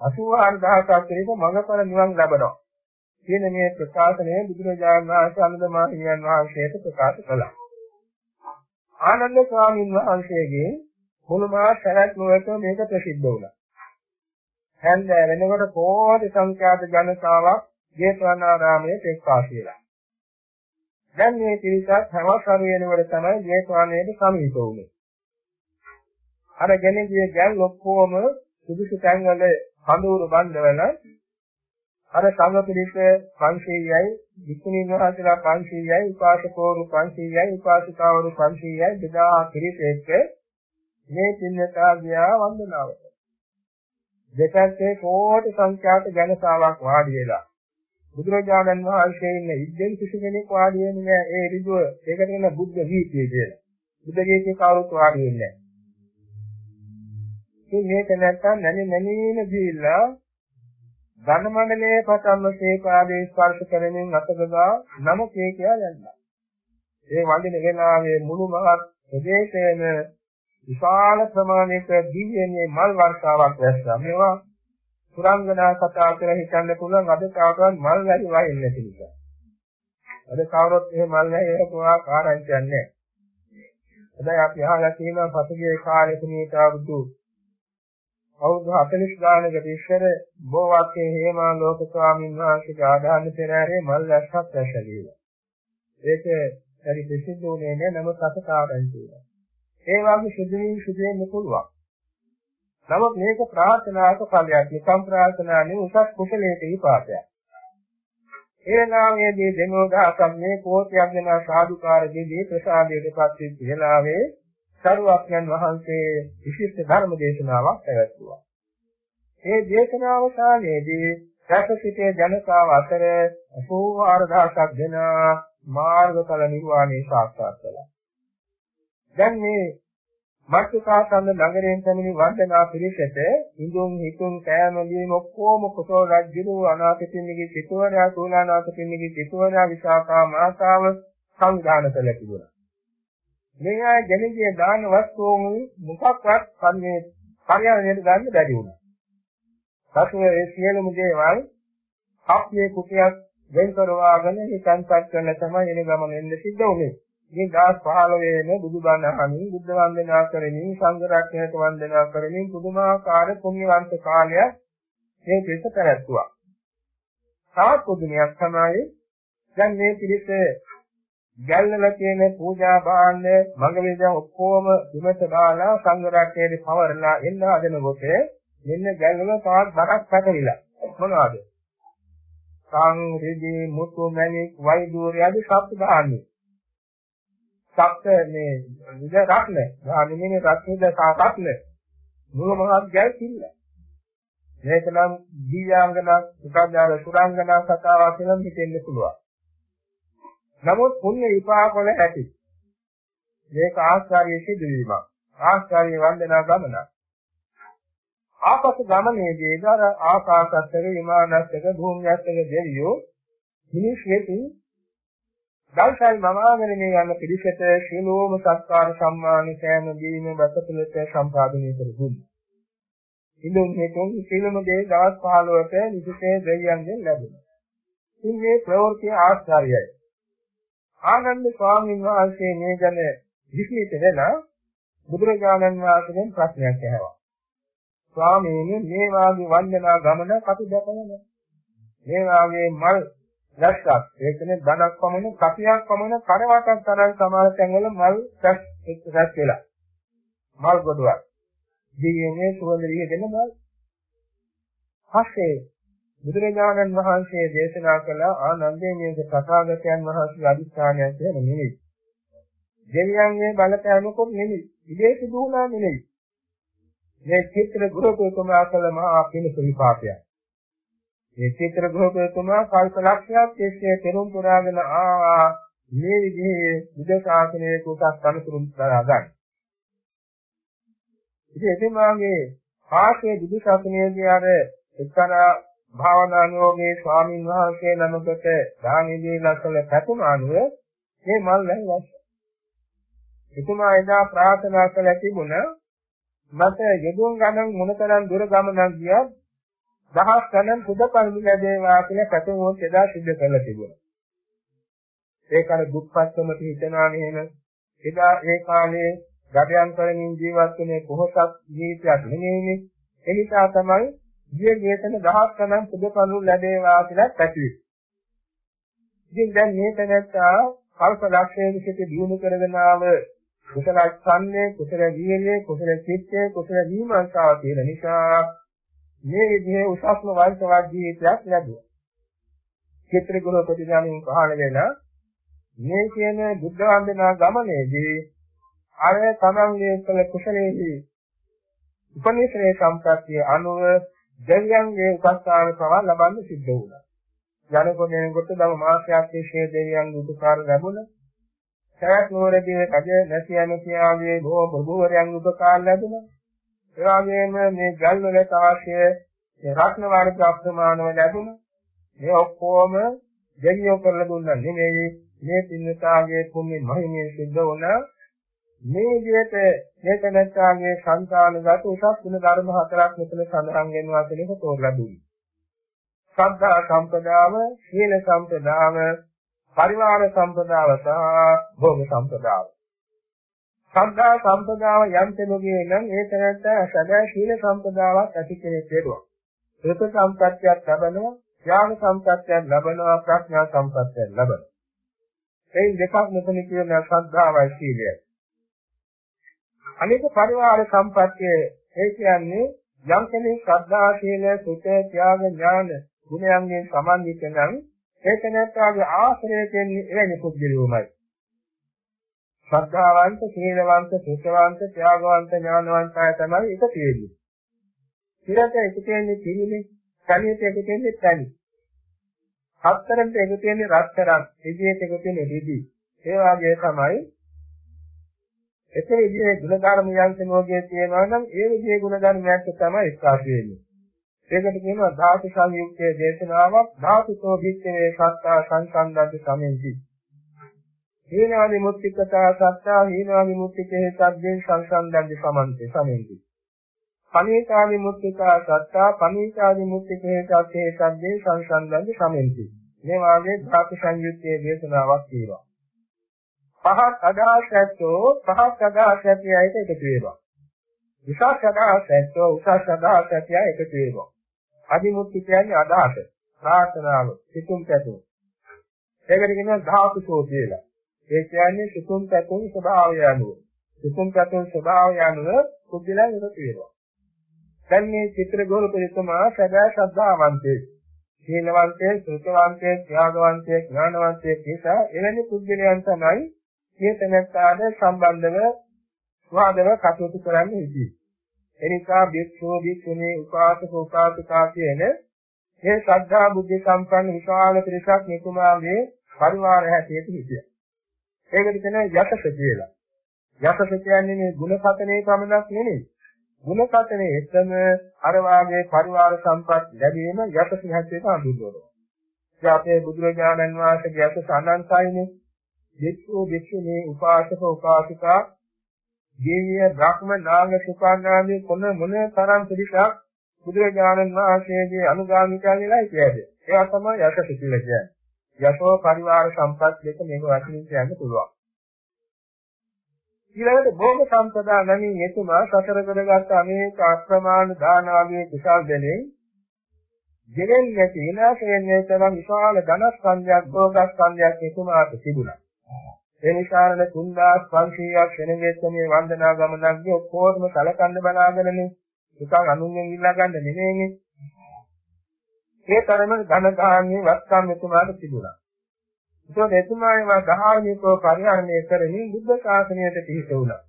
84000ක් පිරිස මඟපර නිවන් ලබනවා කියන මේ ප්‍රකාශනය බුදුරජාණන් වහන්සේ අනුදමා හිමියන් වහන්සේට ප්‍රකාශ කළා ආනන්ද ස්වාමීන් වහන්සේගේ මුළුමහා සරත් නුවරට මේක ප්‍රසිද්ධ වුණා හැන්දෑ වෙනකොට කෝටි සංඛ්‍යාත ජනතාවක් ජේතවනාරාමයේ එක්වා කියලා. දැන් මේ පිරිසත් හවස් හරියනකොට තමයි ජේතවනයේට සමීප වුනේ. අර ගෙනගිය ගල් ඔක්කොම සුදුසු තැන්වල හඳුරු බඳවන අර සංඝ පිරිස 500යි, වික්ෂුණීන් වහන්සේලා 500යි, උපාසකවරු 500යි, උපාසිකාවරු 500යි බෙදා පිරිස එක්ක මේ පින්නතා ගියා වන්දනාවට. දෙපැත්තේ කෝටි සංඛ්‍යාත ජනතාවක් වාඩි වෙලා බුදුරජාණන් වහන්සේ ඉන්න ඉද්දෙන් කිසි කෙනෙක් වාඩි වෙන්නේ නැහැ ඒ ඍජුව ඒකට කියන බුද්ධ වීතිය කියලා. බුද්ධ වීතිය කවුරුත් වාඩි වෙන්නේ නැහැ. මේක නැත්තම් නැමි නැමීම දීලා ධන මණ්ඩලයේ පතම්ම සේපාදේ ස්පර්ශ කරමින් අතගා නම කේ කියලා යනවා. ඒ වඳින වෙනාවේ මුළු මහත් ප්‍රදේශයේම විශාල ප්‍රමාණයක දිව්‍යමය මල් වර්ෂාවක් වැස්සා. මේවා සුරංගනා කතා කියලා හිතන්න පුළුවන් අද කාටවත් මල් වැහි වහින්නේ නැති නිසා. අද කවුරුත් එහෙම මල් වැහි එකවා කාරණ්‍යයක් නැහැ. අද අපි අහලා තියෙනවා පසුගිය කාලෙක මේක අවුරුදු අවුරුදු 40 ගානකට ඉස්සර බෝවත්තේ හේමා ලෝක ස්වාමීන් වහන්සේගේ ආදාන පෙරහැරේ මල් රැස්සක් රැස්සලියලා. ඒක හරි ප්‍රසිද්ධ වුණේ නැහැ නම කතාකාරයන් කියලා. ඒ වගේ සිදු වීම සිදු වෙන්න පුළුවන්. නමුත් මේක ප්‍රාර්ථනාක ඵලයක් නිකම් ප්‍රාර්ථනා නෙවෙයි උසස් කුසලයක විපාකයක්. ඒ නාමයේදී දෙනෝදාසක් මේ කෝටියක් දෙනා සාදුකාර දෙදී ප්‍රසාදයට පත් වෙච්ච වෙලාවේ සරුවක්යන් වහන්සේ විශිෂ්ට ධර්ම දේශනාවක් පැවැත්වුවා. ඒ දේශනාව කාලයේදී රැකසිතේ ජනතාව අතර 84000ක් දෙනා මාර්ගඵල නිර්වාණය සාක්ෂාත් කළා. දැන් මේ මත්කාසන්න නගරයෙන් පැමිණි වන්දනා පිරිසට ඉඳුන් හිතුන් කෑම බීම ඔක්කොම කුසල රජුරු අනාථපිණ්ඩිකේ සිටුවරයා සෝලානාථපිණ්ඩිකේ සිටුවරයා විසාකා මාතාව සංගාන කළ තිබුණා. මේ අය ගෙනගිය දාන වස්තුන් මොකක්වත් කන්නේ පරිහරණයට ගන්න බැරි වුණා. පසුව ඒ සියලුම දේවල් අපේ කුටියක් වෙන් කරවාගෙන හිතන්පත් කරන තමයි එන ගමන එන්න සිද්ධ වුනේ. මේ 2015 වෙන බුදුබණ අහමින් බුද්ධ වන්දනා කරමින් සංඝ රත්නයට වන්දනා කරමින් පුදුමාකාර පුණ්‍යවන්ත කාලයක් මේ පිළිස පැවැත්තුවා. තවත් පුදුමයක් තමයි දැන් මේ පිළිස ගැල්වල තියෙන පූජා භාණ්ඩ මඟවිදයන් ඔක්කොම බිමට දාලා සංඝ රත්නයේ පවරලා එන්න හදනකොට මෙන්න ගැල්වල තවත් බරක් පැටලිලා මොනවද? සංහිදී මුතු මැණික් වෛදූර්ය ආදී ශබ්ද දාන්නේ. සක්ක මේ විද රත්න. ගාමිනේ රත්නද සාකත්න මුල මහත් ගැල් කිල්ල. මේක නම් දීයාංගනා සුඛාදාර සුරාංගනා කතාවක් කියලා හිතෙන්න පුළුවන්. නමුත් පුණ්‍ය විපාක වල ඇති මේක ආස්කාරයේ සිදුවීමක් ආස්කාරයේ වන්දනා ගමන ආපසු ගමනේදී දර ආකාශත්තක විමානත්තක භූමියත්තක දෙවියෝ මිනිස් වෙතින් දල්සල් මවාගෙන මේ යන පිළිසෙට ශීලෝම සත්කාර සම්මාන සෑම දීම බසතුලට සම්පාදනය කර දුන්නා. ඉඳුන් හේතුන් ශීලම දේ දවස් 15ට නිසිසේ දෙවියන්ගෙන් ලැබුණා. ඉතින් මේ ප්‍රවෘත්ති ආශ්චර්යයි. ආනන්ද ස්වාමීන් වහන්සේ මේ ගැන විශ්ලිත වෙලා බුදුරජාණන් වහන්සේගෙන් ප්‍රශ්නයක් ඇහුවා. ස්වාමීනි මේ වාගේ වන්දනා ගමන අපි දැකලා නැහැ. මේ වාගේ මල් රැස්සක් ඒ කියන්නේ ධනක් පමණ කපියක් පමණ කරවටක් තරම් සමාන තැන්වල මල් රැස් රැස් වෙලා. මල් ගොඩවල්. දිගිනේ සුවඳ විහිදෙන මල්. පස්සේ බුදුරජාණන් වහන්සේ දේශනා කළ ආනන්දේ මේක තථාගතයන් වහන්සේ අදිස්ථානයක් කියලා නෙමෙයි. දෙවියන්ගේ බලපෑමකුත් නෙමෙයි. ඉලේ සිදුුණා නෙමෙයි. මේ චිත්‍ර ගෘහකතුමා කළ මහා පිණිස විපාකයක්. මේ චිත්‍ර ගෘහකතුමා කල්ප ලක්ෂයක් තිස්සේ පෙරම් පුරාගෙන ආ මේ විදිහේ බුද්ධ ශාසනයේ කුසක් අනුතුරුම් කරා ගන්න. ඉතින් එතුමාගේ පාසේ බුදු ශාසනයේදී අර එක්තරා භාවනානුയോഗී ස්වාමින් වහන්සේ නමකට දානෙදී ලස්සල පැතුම අනුව මේ මල් වැහිවස්. එතුමා එදා ප්‍රාර්ථනා කළ තිබුණ මට යෙදුම් ගණන් මොනතරම් දුර ගමනක් ගියත් දහස් ගණන් සුද පරිදි ලැබේවා කියලා පැතුමක් එදා සිද්ධ කරලා තිබුණා. ඒක අර දුක්පත්කමට හිතනවා නේන. එදා ඒ කාලේ ගතයන් කරමින් ජීවත් වෙන කොහොසක් ජීවිතයක් නෙමෙයිනේ. ඒ නිසා තමයි ගිය ගේතන දහස් ගණන් සුදකලු ලැබේවා කියලා පැතුවේ. ඉතින් දැන් මේ තැනත්තා කල්ප ලක්ෂයේ විසිට දිනු කරගෙන ආව කුසල ඡන්නේ කුසල ජීවිතේ කුසල චිත්තේ කුසල දීමංසාව තියෙන නිසා මේ විදිහේ උසස්ම වංශවත් ජීවිතයක් ලැබුවා. චිත්‍ර ගුණ ප්‍රතිඥාණයෙන් පහළ වෙන මේ කියන බුද්ධ වන්දනා ගමනේදී අර තමන්ගේ කළ කුසලයේදී උපනිශ්‍රේ සම්ප්‍රත්‍ය අනුව දෙවියන්ගේ උපස්ථාන පවා ලබන්න සිද්ධ වුණා. යනකොට එනකොට දව මාසයක් තිස්සේ දෙවියන්ගේ උපකාර ලැබුණා. සෑත් නුවරදී රජ නැති යනකියාගේ බොහෝ ප්‍රභූවරයන් උපකාර ලැබුණා. ඒ වගේම මේ ගල් වලට අවශ්‍ය රත්න වර්ග අප්‍රමාණව ලැබුණා. මේ ඔක්කොම දෙවියෝ කරලා දුන්නා නෙමෙයි මේ පින්නතාගේ පුණ්‍ය මහිමයෙන් සිද්ධ වුණා. මේ විදිහට මේක නැත්තාගේ සංකානගත උසස් ගුණ ධර්ම හතරක් මෙතන සඳහන් වෙනවා කියන එක තෝරලා දුන්නා. ශ්‍රද්ධා සම්පදාව, සීල සම්පදාව, පරිවාර සම්පදාව සහ භෝග සම්පදාව. ශ්‍රද්ධා සම්පදාව යම් කෙනෙකුගේ නම් ඒ තැනට සදා සීල සම්පදාවක් ඇති කෙනෙක් වෙනවා. සෘත සම්පත්තියක් ලබනවා, ඥාන සම්පත්තියක් ලබනවා, ප්‍රඥා සම්පත්තියක් ලබනවා. මේ දෙකක් මෙතන කියන ශ්‍රද්ධාවයි සීලයයි. අනික පරිවාර සම්පත්තිය ඒ කියන්නේ යම් කෙනෙක් ශ්‍රද්ධා සීල සුත ත්‍යාග ඥාන ගුණයන්ගෙන් සමන්විත නම් ඒක නැත්නම් ආශ්‍රයයෙන් එවැනි පුද්ගලයෝමයි ශ්‍රද්ධාවන්ත සීලවන්ත සුතවන්ත ත්‍යාගවන්ත ඥානවන්ත අය තමයි එක තියෙන්නේ. ඊට එක තියෙන්නේ පිළිමේ කණියට එක තියෙන්නේ තනි. හතරට එක තියෙන්නේ රත්තරන්, ඉදිරියට එක තියෙන්නේ රිදි. ඒ වගේ තමයි එතන විදිහේ ගුණධර්ම යන්ත්‍රණෝගයේ තියෙනවා නම් ඒ විදිහේ ගුණධර්මයක් තමයි එක්කාසු වෙන්නේ. ඒකට කියනවා ධාතු සංයුක්තයේ දේශනාවක් ධාතුතෝ භික්ඛවේ සත්තා සංසන්දන්ති සමෙන්ති. හේනාදි මුක්තිකතා සත්තා හේනාදි මුක්තිකේ සබ්දෙන් සංසන්දන්ති සමන්ති සමෙන්ති. පනීතාදි මුක්තිකා සත්තා පනීතාදි මුක්තිකේ සබ්දේ සබ්දෙන් සංසන්දන්ති සමෙන්ති. මේ වාගේ ධාතු සංයුක්තයේ දේශනාවක් තියෙනවා. පහක් අදහස් ඇත්තෝ පහක් අදහස් ඇති අයට එකතු වෙනවා. විශාල අදහස් ඇත්තෝ උසස් අදහස් ඇති අය එකතු වෙනවා. අදිමුක්ති කියන්නේ අදහස, ප්‍රාර්ථනාව, සිතුම් පැතුම්. ඒකට කියනවා ධාතුසෝ කියලා. ඒ කියන්නේ සිතුම් පැතුම් ස්වභාවය අනුව. සිතුම් පැතුම් ස්වභාවය අනුව කුද්ධිලා එකතු වෙනවා. දැන් මේ චිත්‍ර ගෝල පරිතුමා සදා ශ්‍රද්ධාවන්තේ සීලවන්තේ, සුතවන්තේ, ත්‍යාගවන්තේ, ඥානවන්තේ නිසා එවැනි පුද්ගලයන් තමයි මේ තැනැත්තාට සම්බන්ධව වාදව කටයුතු කරන්න හිතේ. එනිසා භික්ෂුව භික්ෂුණී උපාසක උපාසිකා කියන මේ ශ්‍රද්ධා බුද්ධ සම්පන්න විශාල පිරිසක් නිකුමාගේ පරිවාර හැටියට හිටියා. ඒකට කියන යතස කියලා. යතස කියන්නේ මේ ගුණ කතනේ පමණක් නෙමෙයි. ගුණ කතනේ එතන අර වාගේ පරිවාර සම්පත් ලැබීම යතස හැටියට හඳුන්වනවා. ඉතින් අපේ බුදුරජාණන් වහන්සේගේ යතස අනන්තයිනේ. භික්ෂු භික්ෂුණී උපාසක උපාසිකා දේවිය බ්‍රහ්ම නාග සුපානාදී කොන මොන තරම් පිළිසක් බුදුරජාණන් වහන්සේගේ අනුගාමිකයන් වෙලා ඉතියද ඒවා තමයි යස පිළිල කියන්නේ යශෝ පරිවාර සම්පත් දෙක මේක වශයෙන් කියන්න පුළුවන්. ඊළඟට භෝග සම්පදා නැමින් එතුමා සතර කරගත් අනේක අප්‍රමාණ දාන ආදී කුසල් දෙලෙන් දෙරෙන් නැති විනාශයෙන් නැතනම් විශාල ධනස්කන්ධයක් භෝගස්කන්ධයක් එතුමාට තිබුණා. ඒ නිසානේ 3500ක් වෙනගෙත් මේ වන්දනා ගමනක්දී ඔක්කොම සලකන්න බලාගෙනනේ නිකන් අනුන්ගෙන් ඉල්ලා ගන්න නෙමෙයිනේ. ඒ තරම ධන දාන්නේ වස්කම් එතුමාට තිබුණා. ඒකෝ එතුමාගේ ධාර්මිකව පරිහරණය කරමින් බුද්ධ ශාසනයට පිහිට වුණා.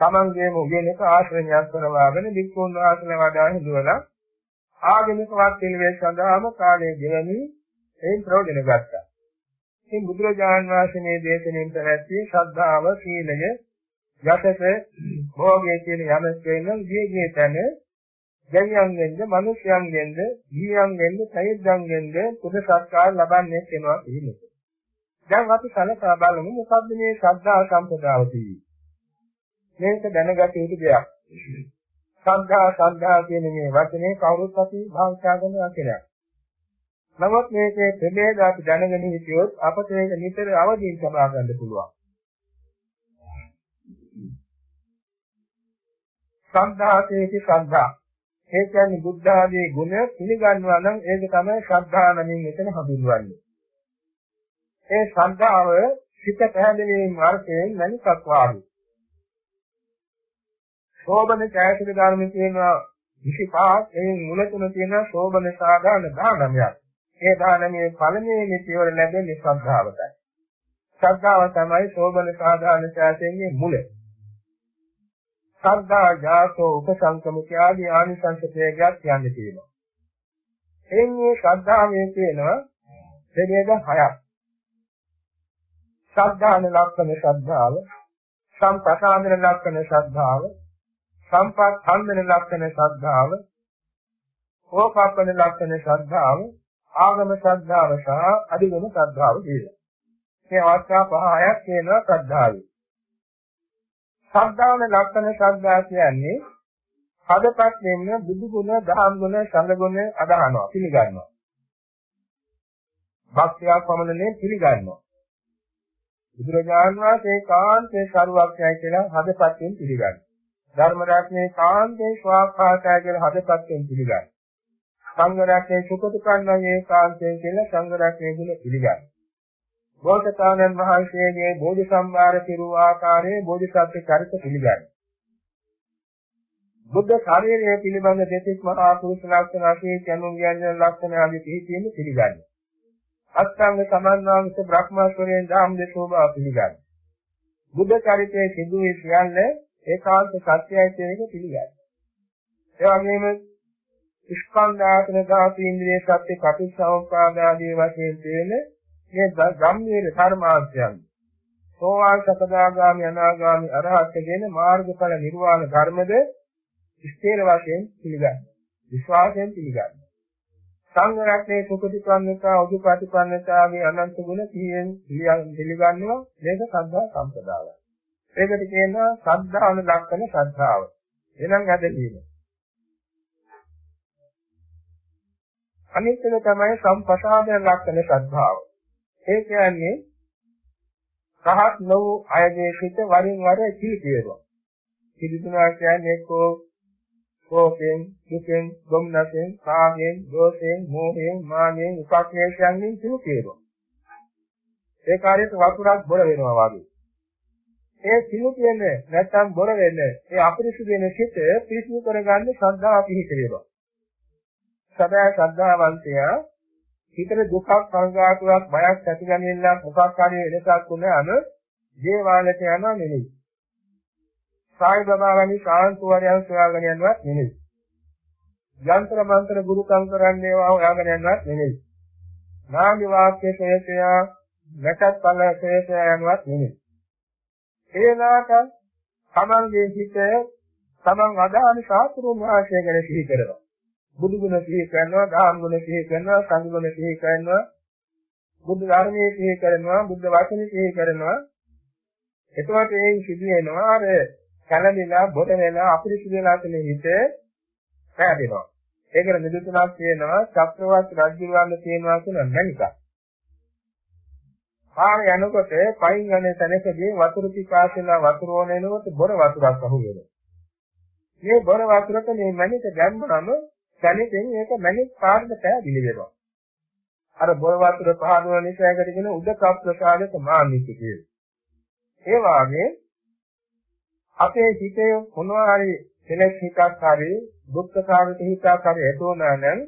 තමන්ගේම උගෙනක ආශ්‍රයයක් කරවාගෙන වික්ෂුන් වහන්සේලා වඩා හිඳුවලා ආගමික වත් පිළිවෙල සඳහාම කාලය ගෙවමින් එයින් ප්‍රයෝජන ගත්තා. ඉතින් බුදුරජාණන් වහන්සේ දේශනෙන් පැවැත්විය ශ්‍රද්ධාව, සීලය, යසස, භෝගය කියන යමක් වෙන විදියේ තැන දෙවියන්ගෙන්ද මිනිස්යන්ගෙන්ද ජීවියන්ගෙන්ද සෛද්‍යයන්ගෙන්ද පුද සත්කාර ලබන්නේ වෙනවා කියන්නේ. දැන් අපි සලකා බලමු මොකද්ද මේ ශ්‍රද්ධා සම්පදාව කියන්නේ. මේක දැනගත යුතු දෙයක්. ශ්‍රද්ධා ශ්‍රද්ධා කියන මේ වචනේ කවුරුත් අපි භාවිතා කරන වචනයක්. නමුත් මේකේ ප්‍රභේද අපි දැනගෙන හිටියොත් අපට ඒක නිතර අවදීන් සබා ගන්න පුළුවන්. ශ්‍රද්ධාතේති ශ්‍රද්ධා ඒ කියන්නේ බුද්ධ ආදී ගුණ පිළිගන්නවා නම් ඒක තමයි ශ්‍රද්ධා නමින් එතන හඳුන්වන්නේ. ඒ ශ්‍රද්ධාව සිත පැහැදිලිවීම අර්ථයෙන් මනිකක් වාගේ. සෝබන ඡායසික ධර්මයේ තියෙනවා 25 එයින් මුල තුන තියෙන සෝබන සාධාන දානමයක්. ඒ දානමේ පළමුවෙනි පියවර ලැබෙන්නේ ශ්‍රද්ධාවටයි. ශ්‍රද්ධාව තමයි සෝබන සාධාන ඡායසිකයේ මුල. සද්ධා ජාතෝ උපසංකමිත ආදී ආනිසංස ප්‍රයෝගයක් කියන්නේ තියෙනවා. එන්නේ ශ්‍රද්ධාවේ තියෙනවා ප්‍රභේද හයක්. ශ්‍රද්ධාන ලක්ෂණ ශ්‍රද්ධාව, සම්පසාදන ලක්ෂණ ශ්‍රද්ධාව, සම්පත්හන්දන ලක්ෂණ ශ්‍රද්ධාව, ඕපප්පන ලක්ෂණ ශ්‍රද්ධාව, ආගම ශ්‍රද්ධාව සහ අධිගම ශ්‍රද්ධාව කියලා. මේ අවස්ථා පහ හයක් තියෙනවා ශ්‍රද්ධාවේ. ශ්‍රද්ධාවන ලක්ෂණ ශ්‍රද්ධා කියන්නේ හදපත් වෙන්න බුදු ගුණ, දහම් ගුණ, සංඝ ගුණ අදහනවා, පිළිගන්නවා. භක්තියක් පමණනේ පිළිගන්නවා. බුදුරජාණන් වහන්සේ කාන්තේ සරුවක්යයි කියලා හදපත්ෙන් පිළිගන්නවා. ධර්ම රත්නේ කාන්තේ ස්වාක්ඛාතය කියලා හදපත්ෙන් පිළිගන්නවා. සංඝ රත්නේ සුඛතුකන්නගේ කාන්තේ කියලා සංඝ රත්නේ ගුණ පිළිගන්නවා. බෝසතාණන් වහන්සේගේ බෝධි සම්භාර කෙරුව ආකාරයේ බෝධිසත්ව චරිත පිළිගන්න. බුද්ධ ශරීරය පිළිබඳ දෙතිස් මහා පුරුෂ ලක්ෂණ අසේ කනුන් කියන ලක්ෂණ ආදී පිළිපින් පිළිගන්න. අෂ්ටාංග සමන්වාංශ බ්‍රහ්මස්වරයෙන් ධම්ම දේශෝභා පිළිගන්න. බුද්ධ චරිතයේ සිදුවේ කියන්නේ ඒකාන්ත සත්‍යයි කියන එක පිළිගන්න. ඒ වගේම ස්කන්ධාතන ධාතු ඉන්ද්‍රිය සත්‍ය කටිසෝපාද ආදී වශයෙන් තියෙන මේ ගම්මීර ධර්මාර්ථයන් සෝවාන් සකදාගාමි අනාගාමි අරහත් කියන මාර්ගඵල නිර්වාණ ධර්මද ස්ථේර වශයෙන් පිළිගන්න. විශ්වාසයෙන් පිළිගන්න. සංඝරත්නයේ සුපටිපන්නතා උදුපටිපන්නතාගේ අනන්ත ගුණ සිහියෙන් පිළිගන්නවා මේක සද්ධා සම්පදායයි. ඒකට කියනවා සද්ධාන ලක්ෂණ ශ්‍රද්ධාව. එනම් ඇදලීම. අනිත් එක තමයි සම්පසාදන ලක්ෂණ ශ්‍රද්ධාව. ඒ කියන්නේ රහත් නො වූ අයගේ සිත වරින් වර පිළිපියනවා. පිළිතුනා කියන්නේ එක්කෝ කෝපෙන්, දුකෙන්, ගොම්නසෙන්, කාමයෙන්, දෝෂයෙන්, මෝහයෙන්, මානෙන්, උපක්ලේශයන්ගෙන් පිළිපියනවා. ඒ කාර්යයට වතුරක් බොර වෙනවා වගේ. ඒ පිළිපියන නැත්නම් බොර වෙන ඒ අපිරිසුදු වෙන සිත පිරිසිදු කරගන්න ශ්‍රද්ධාව පිහිට වෙනවා. සදා ශ්‍රද්ධාවන්තයා හිතට දුකක් සංඝාතුවක් බයක් ඇතිගැනෙන්නක් මොකක් හරි වෙනසක් වුණාම දේවාලයට යනවා නෙමෙයි. සායි බබා වැනි සාන්තුවරයන් සොයාගෙන යනවත් නෙමෙයි. යන්ත්‍ර මන්ත්‍ර ගුරුකම් කරන්නේ ඒවා හොයාගෙන යනවත් නෙමෙයි. නාමි වාක්‍ය ශේෂය නැකත් ඵල ශේෂය යනවත් නෙමෙයි. ඒලාට තමන්ගේ හිත තමන් අදාළ ශාස්ත්‍රුන් වහන්සේ ගැන සිහි කරනවා. බුදු ගුණ සිහි කරනවා, ධම්ම ගුණ සිහි කරනවා, සංඝ ගුණ සිහි කරනවා, බුද්ධ ධර්මයේ සිහි කරනවා, බුද්ධ වචනේ සිහි කරනවා. එතකොට ඒ සිදුවෙනවා අර කලබිලා බොට වෙලා අපිරිසිදු වෙලා තියෙන හිත පැහැදෙනවා. ඒකට නිදුතුණක් කියනවා චක්‍රවර්ති රජු වන්න තියෙනවා කියන මණිකක්. පාර යනකොට පයින් යන තැනකදී වතුර පිපාසෙලා වතුර ඕනෙනකොට බොර වතුරක් අහු වෙනවා. මේ බොර වතුරට මේ මණික ගැම්මම තැනකින් ඒක මණික් පාරට පෑදිලි වෙනවා. අර බොර වතුර පහළ නිසා ඒකටගෙන උදක ප්‍රසාදක මානික කියලා. ඒ වාගේ අපේ හිතේ මොනවා හරි කෙලෙස් හිතක් හරි දුක්ඛ සාගත හිතක් හරි ඇතුණා නම්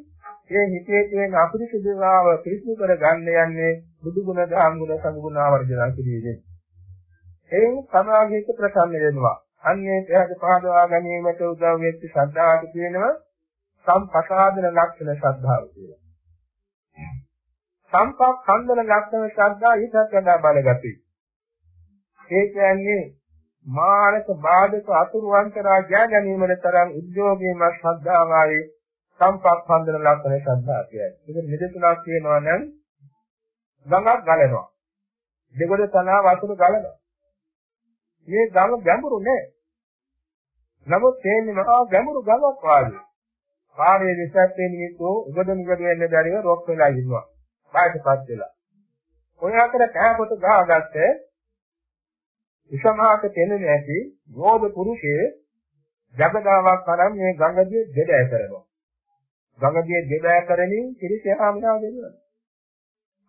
ඒ හිතේ තියෙන අපිරිසිදු භාව පිරිසිදු කර ගන්න යන්නේ බුදු ගුණ දහම් ගුණ සංගුණ ආවර්ජන කිරීමෙන්. එයින් සමාගයක ප්‍රසන්න වෙනවා. අන්නේ එයාට පහදවා ගැනීමට උදව් වෙච්ච ශ්‍රද්ධාවට කියනවා සම්පසාදන ලක්ෂණ ශ්‍රද්ධාව කියලා. සම්පක්ඛන්දන ලක්ෂණ ශ්‍රද්ධා ඊටත් වඩා බලගතියි. ඒ කියන්නේ මානක බාධක අතුරු අන්තරා ජය ගැනීමට තරම් උද්‍යෝගීම ශ්‍රද්ධාවයි සම්පක්ඛන්දන ලක්ෂණ ශ්‍රද්ධා කියයි. ඒක නිදසුනක් කියනවා නම් ගඟක් ගලනවා. දෙගොඩ තනවා වතුර ගලනවා. මේ ගඟ ගැඹුරු නෑ. නමුත් තේන්නේ මහා ගැඹුරු ගඟක් වාගේ. පාරේ විසත් නිමිතෝ උගද නිගද වෙන්න බැරිව රොක් වෙලා ඉන්නවා. බාහිරපත් වෙලා. ඔය අතර කෑපොත ගහගත්ත විසමහාක තෙන්නේ නැති යෝධ පුරුෂයේ ජගදාවක් කරන් මේ ගඟදී දෙඩ කරනවා. ගඟගේ දෙබෑ කරමින් කිරිසහාමනා වෙනවා.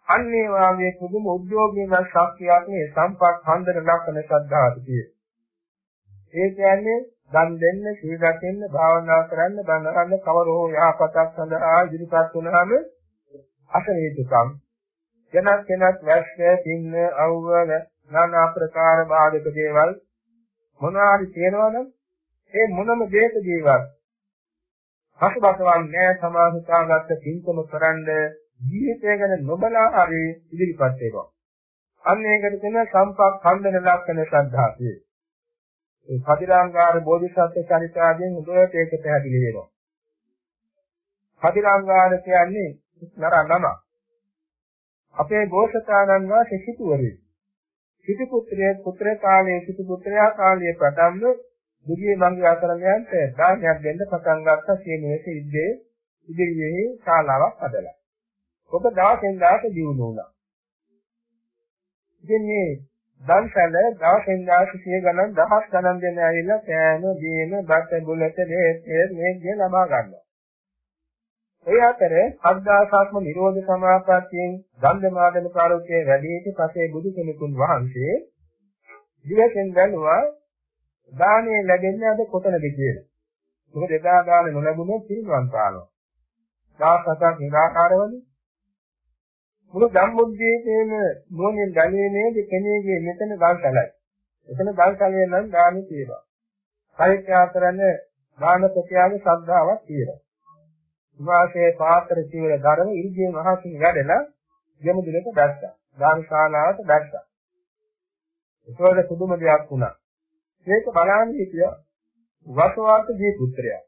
අන්නේ වාගේ කුදුම උද්‍යෝගීන ශක්තියක් මේ සම්පත් හන්දර ලක්ෂණ ශ්‍රද්ධාවතිය. ඒ කියන්නේ දන් දෙන්න, සීල රැකෙන්න, භාවනා කරන්න, බණ අහන්න, කවර හෝ යහපතක් සඳහා ඉදිරිපත් වුණාම අසනීතුකම්. ජනක් කෙනක් වැස්ස, පින්න, අවුව, নানা ආකාර බාධක දේවල් මොනවා හරි තියෙනවනම් ඒ මොනම දෙයක දේවල් පසුබසවන්නේ සමාහිතාගත කිංකම කරන්න ජීවිතය ගැන නොබලා හරි ඉදිරිපත් වෙනවා. අන්න ඒකට කියන සම්පක් ඛණ්ඩන ලක්ෂණ ශ්‍රද්ධාතිය. ඒ කදිරාංගාර බෝධිසත්ව චරිතාවෙන් උදේට ඒක පැහැදිලි වෙනවා. කදිරාංගාර කියන්නේ නර නම. අපේ ගෝසතානන් වාසේ සිටුවරේ. සිටු පුත්‍රයේ පුත්‍ර කාලයේ සිටු පුත්‍රයා කාලයේ පටන්ම දුගිය මංගල අතරමයන්ට දානයක් දෙන්න පටන් ගත්තා සීනේස ඉද්දේ ඉදිරියේ ශාලාවක් හදලා. ඔබ දවසෙන් දවස දියුණු වුණා. ඉතින් මේ දන්සල දවසෙන් දවස සිය ගණන් දහස් ගණන් දෙන ඇවිල්ලා කෑම දීම බත් බුලත මේ මේ දේ ලබා ගන්නවා. ඒ අතරේ අද්දාසාත්ම නිරෝධ සමාපත්තියෙන් ගන්ධමාදන කාරෝකයේ වැඩි සිටි පසේ බුදු කෙනෙකුන් වහන්සේ දිවසෙන් බැලුවා දානේ ලැබෙන්නේ අද කොතනද කියලා. මොකද එදා දාන නොලැබුණොත් පිරිනවන් පානවා. දවස් හතක් නිරාකාරවලු මුළු ධම්මොද්දේ තියෙන මොනින් දැනීමේද කෙනෙක්ගේ මෙතන ගල්තලයි. එතන ගල්තලේ නම් දානි තියෙනවා. පරිත්‍යාග කරන දාන ප්‍රත්‍යාගේ ශ්‍රද්ධාවක් තියෙනවා. විවාසයේ පාත්‍ර චීවර ධර්ම ඉර්ධිය මහසින් වැඩලා යමුදුලට දැස්සා. දාන ශාලාවට දැස්සා. ඒකවල සුදුම දෙයක් වුණා. මේක බලන්නේ හිටියා වසවාත දී පුත්‍රයා.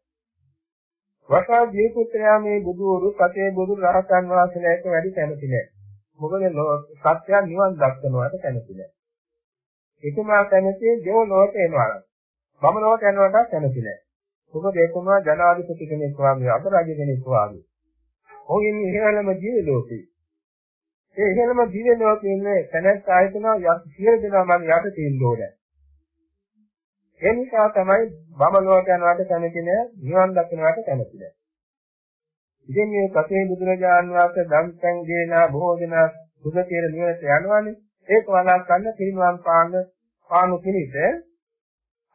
වසවාත දී පුත්‍රයා මේ බුදුවරු සතේ බුදු රහතන් වහන්සේලාට වැඩි කැමති නැහැ. මොකද සත්‍ය නිවන් දක්වනවට කැමති නැහැ. එතුමා කැමති දෙව ලෝකේ එනවා. මම ලෝකේ යනවට කැමති නැහැ. මොකද එතුමා ජනාධිපති කෙනෙක් වගේ අද රජ කෙනෙක් වගේ. ඔහු ඉන්නේ ඉහළම ජීව ලෝකේ. ඒ ඉහළම ජීව ලෝකේ ඉන්නේ තැනත් ආයතන යම් සියලු දෙනා මම යට තියෙන්න ඕනේ. ඒ නිසා තමයි බබලෝක යනවට කැමති නෑ නිවන් දකින්නවට කැමති නෑ. ඉතින් මේ කතේ බුදුරජාන් වහන්සේ ධම්සං දේනා බොහෝ දෙනා සුගතියේ නිවනට යනවානේ. ඒක වළක්වන්න පිරිනුවම් පාන්න පානු පිණිස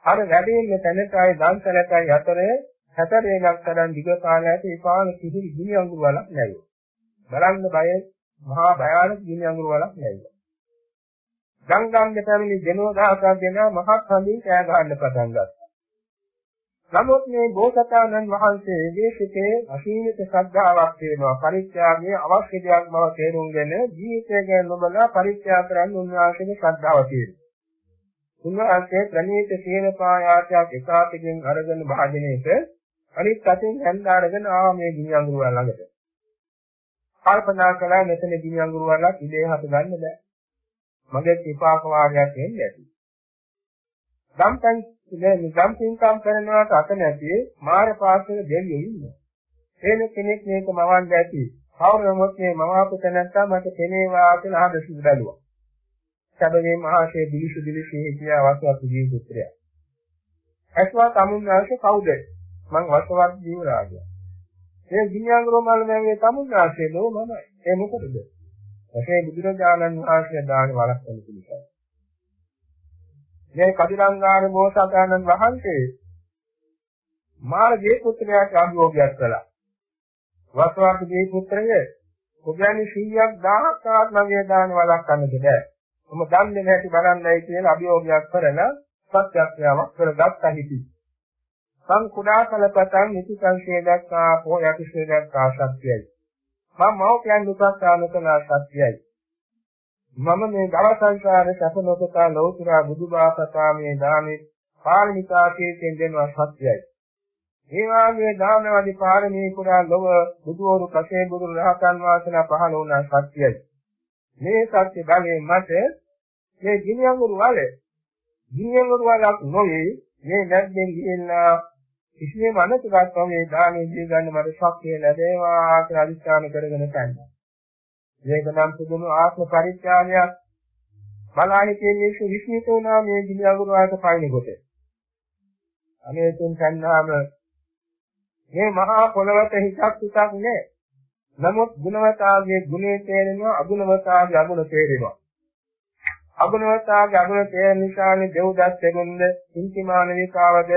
අර වැඩින්නේ තැනටයි දන්සලටයි අතරේ හැතරේනක් තරම් දිග කාලයක ඒ පාන කිසි ගිනි අඟුරු වලක් නැහැ. බලන්න බය මහා භයානක ගිනි අඟුරු වලක් නැහැ. ගංගාංග පැමිණි දෙනෝදාසක් දෙනා මහත් හඳින් කෑ ගහන්න පටන් ගත්තා. නමුත් මේ බෝසතාණන් වහන්සේගේ සිතේ අසීමිත ශ්‍රද්ධාවක් තියෙනවා. පරිත්‍යාගයේ අවශ්‍ය දෙයක් බව තේරුම්ගෙන ජීවිතය ගැන නොබලා පරිත්‍යාග කරන්න උන්වහන්සේගේ ශ්‍රද්ධාව තියෙනවා. උන්වහන්සේ ප්‍රණීත සීල පායාසයක් එකාතකින් අරගෙන භාජනයේට අනිත් අතින් හැන්ද අරගෙන ආ මේ ගිනි අඟුරු ළඟට. කල්පනා කළා මෙතන ගිනි අඟුරු වලක් ඉලේ හත ගන්න බෑ. මගේ විපාක වාගයක් වෙන්නේ නැති. ධම්පෙන් ඉන්නේ ධම්පින්කම් කරනවාට අත නැති මාර පාර්ශව දෙවියෝ ඉන්නවා. එන කෙනෙක් මේක මවන්න ඇති. කවුරුමත් මේ මවාපු තැනත්තා මට කෙනේවා කියලා අහද සිදු බැලුවා. සැබවින්ම මහසේ දිලිසු දිලිසු හිටියා වසවත් ජීව පුත්‍රයා. ඇස්වා තමුන්නාංශ කවුද? මං වසවත් ජීව රාජයා. ඒ ගිනියංගරෝ මල් මෑවේ තමුන්නාංශේ ලෝ මමයි. ඒ මොකටද? එසේ බුදුරජාණන් වහන්සේ දාන වළක්වන පිළිසයි. මේ කදිරංගාන බෝසතාණන් වහන්සේ මාර්ගයේ පුත්‍රයාට අභියෝගයක් කළා. වස්වාර්ථයේ පුත්‍රය ඔබයන්ි 100ක් 1000ක් ආත්ම වේදාන වළක්වන්නද බෑ. ඔබ දන්නේ නැති බලන්නයි කියලා අභියෝගයක් කරන සත්‍යක්‍රියාවක් කරගත්තා හිටි. සම් කුඩා කලපතන් නිති සංශේදක් ආපෝ යටිශේදක් ආශක්තියයි. මම මෞපියන් උපස්ථාන කළ සත්‍යයයි. මම මේ දව සංසාර සැප නොකතා ලෞතර බුදුබා කතා මේ දානේ පාරමිතාකයෙන් දෙනවා සත්‍යයයි. ඒ වාගේ දානවාදී පාරමී පුරා ලොව බුදුවරු කසේ බුදු රහතන් වහන්සේලා පහළ වුණා සත්‍යයි. මේ සත්‍ය බලයෙන් මට මේ ගිනියඟුරු වල ගිනියඟුරු වලක් නොවේ මේ නැද්දෙන් ගිහිල්ලා කිසියම් අනතුරක් වගේ දානෙ දී ගන්න මට ශක්තිය ලැබේවා කියලා අදිස්ථාන කරගෙන තන්නේ. මේක නම් සුදුණු ආත්ම පරිත්‍යාගයක් බලාහි කියන්නේ විශ්මිත වුණා මේ ගිනියඟුරු වලට පයින් කොට. අනේ තුන් කන්නාම මේ මහා පොළවට හිතක් හිතක් නෑ. නමුත් ගුණවතාගේ ගුණේ තේරෙනවා අගුණවතාගේ අගුණ තේරෙනවා. අගුණවතාගේ අගුණ තේරෙන නිසානේ දෙව්දත් දෙගොන්ද ඉන්තිමාන විකාවද